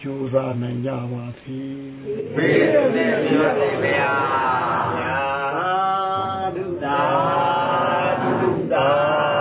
ကြိုးစားနိုင်ကြပါစေ။ဘိက္ခုနဲ့မြတ်တေဗျာ။သာဓုသာဓုသာ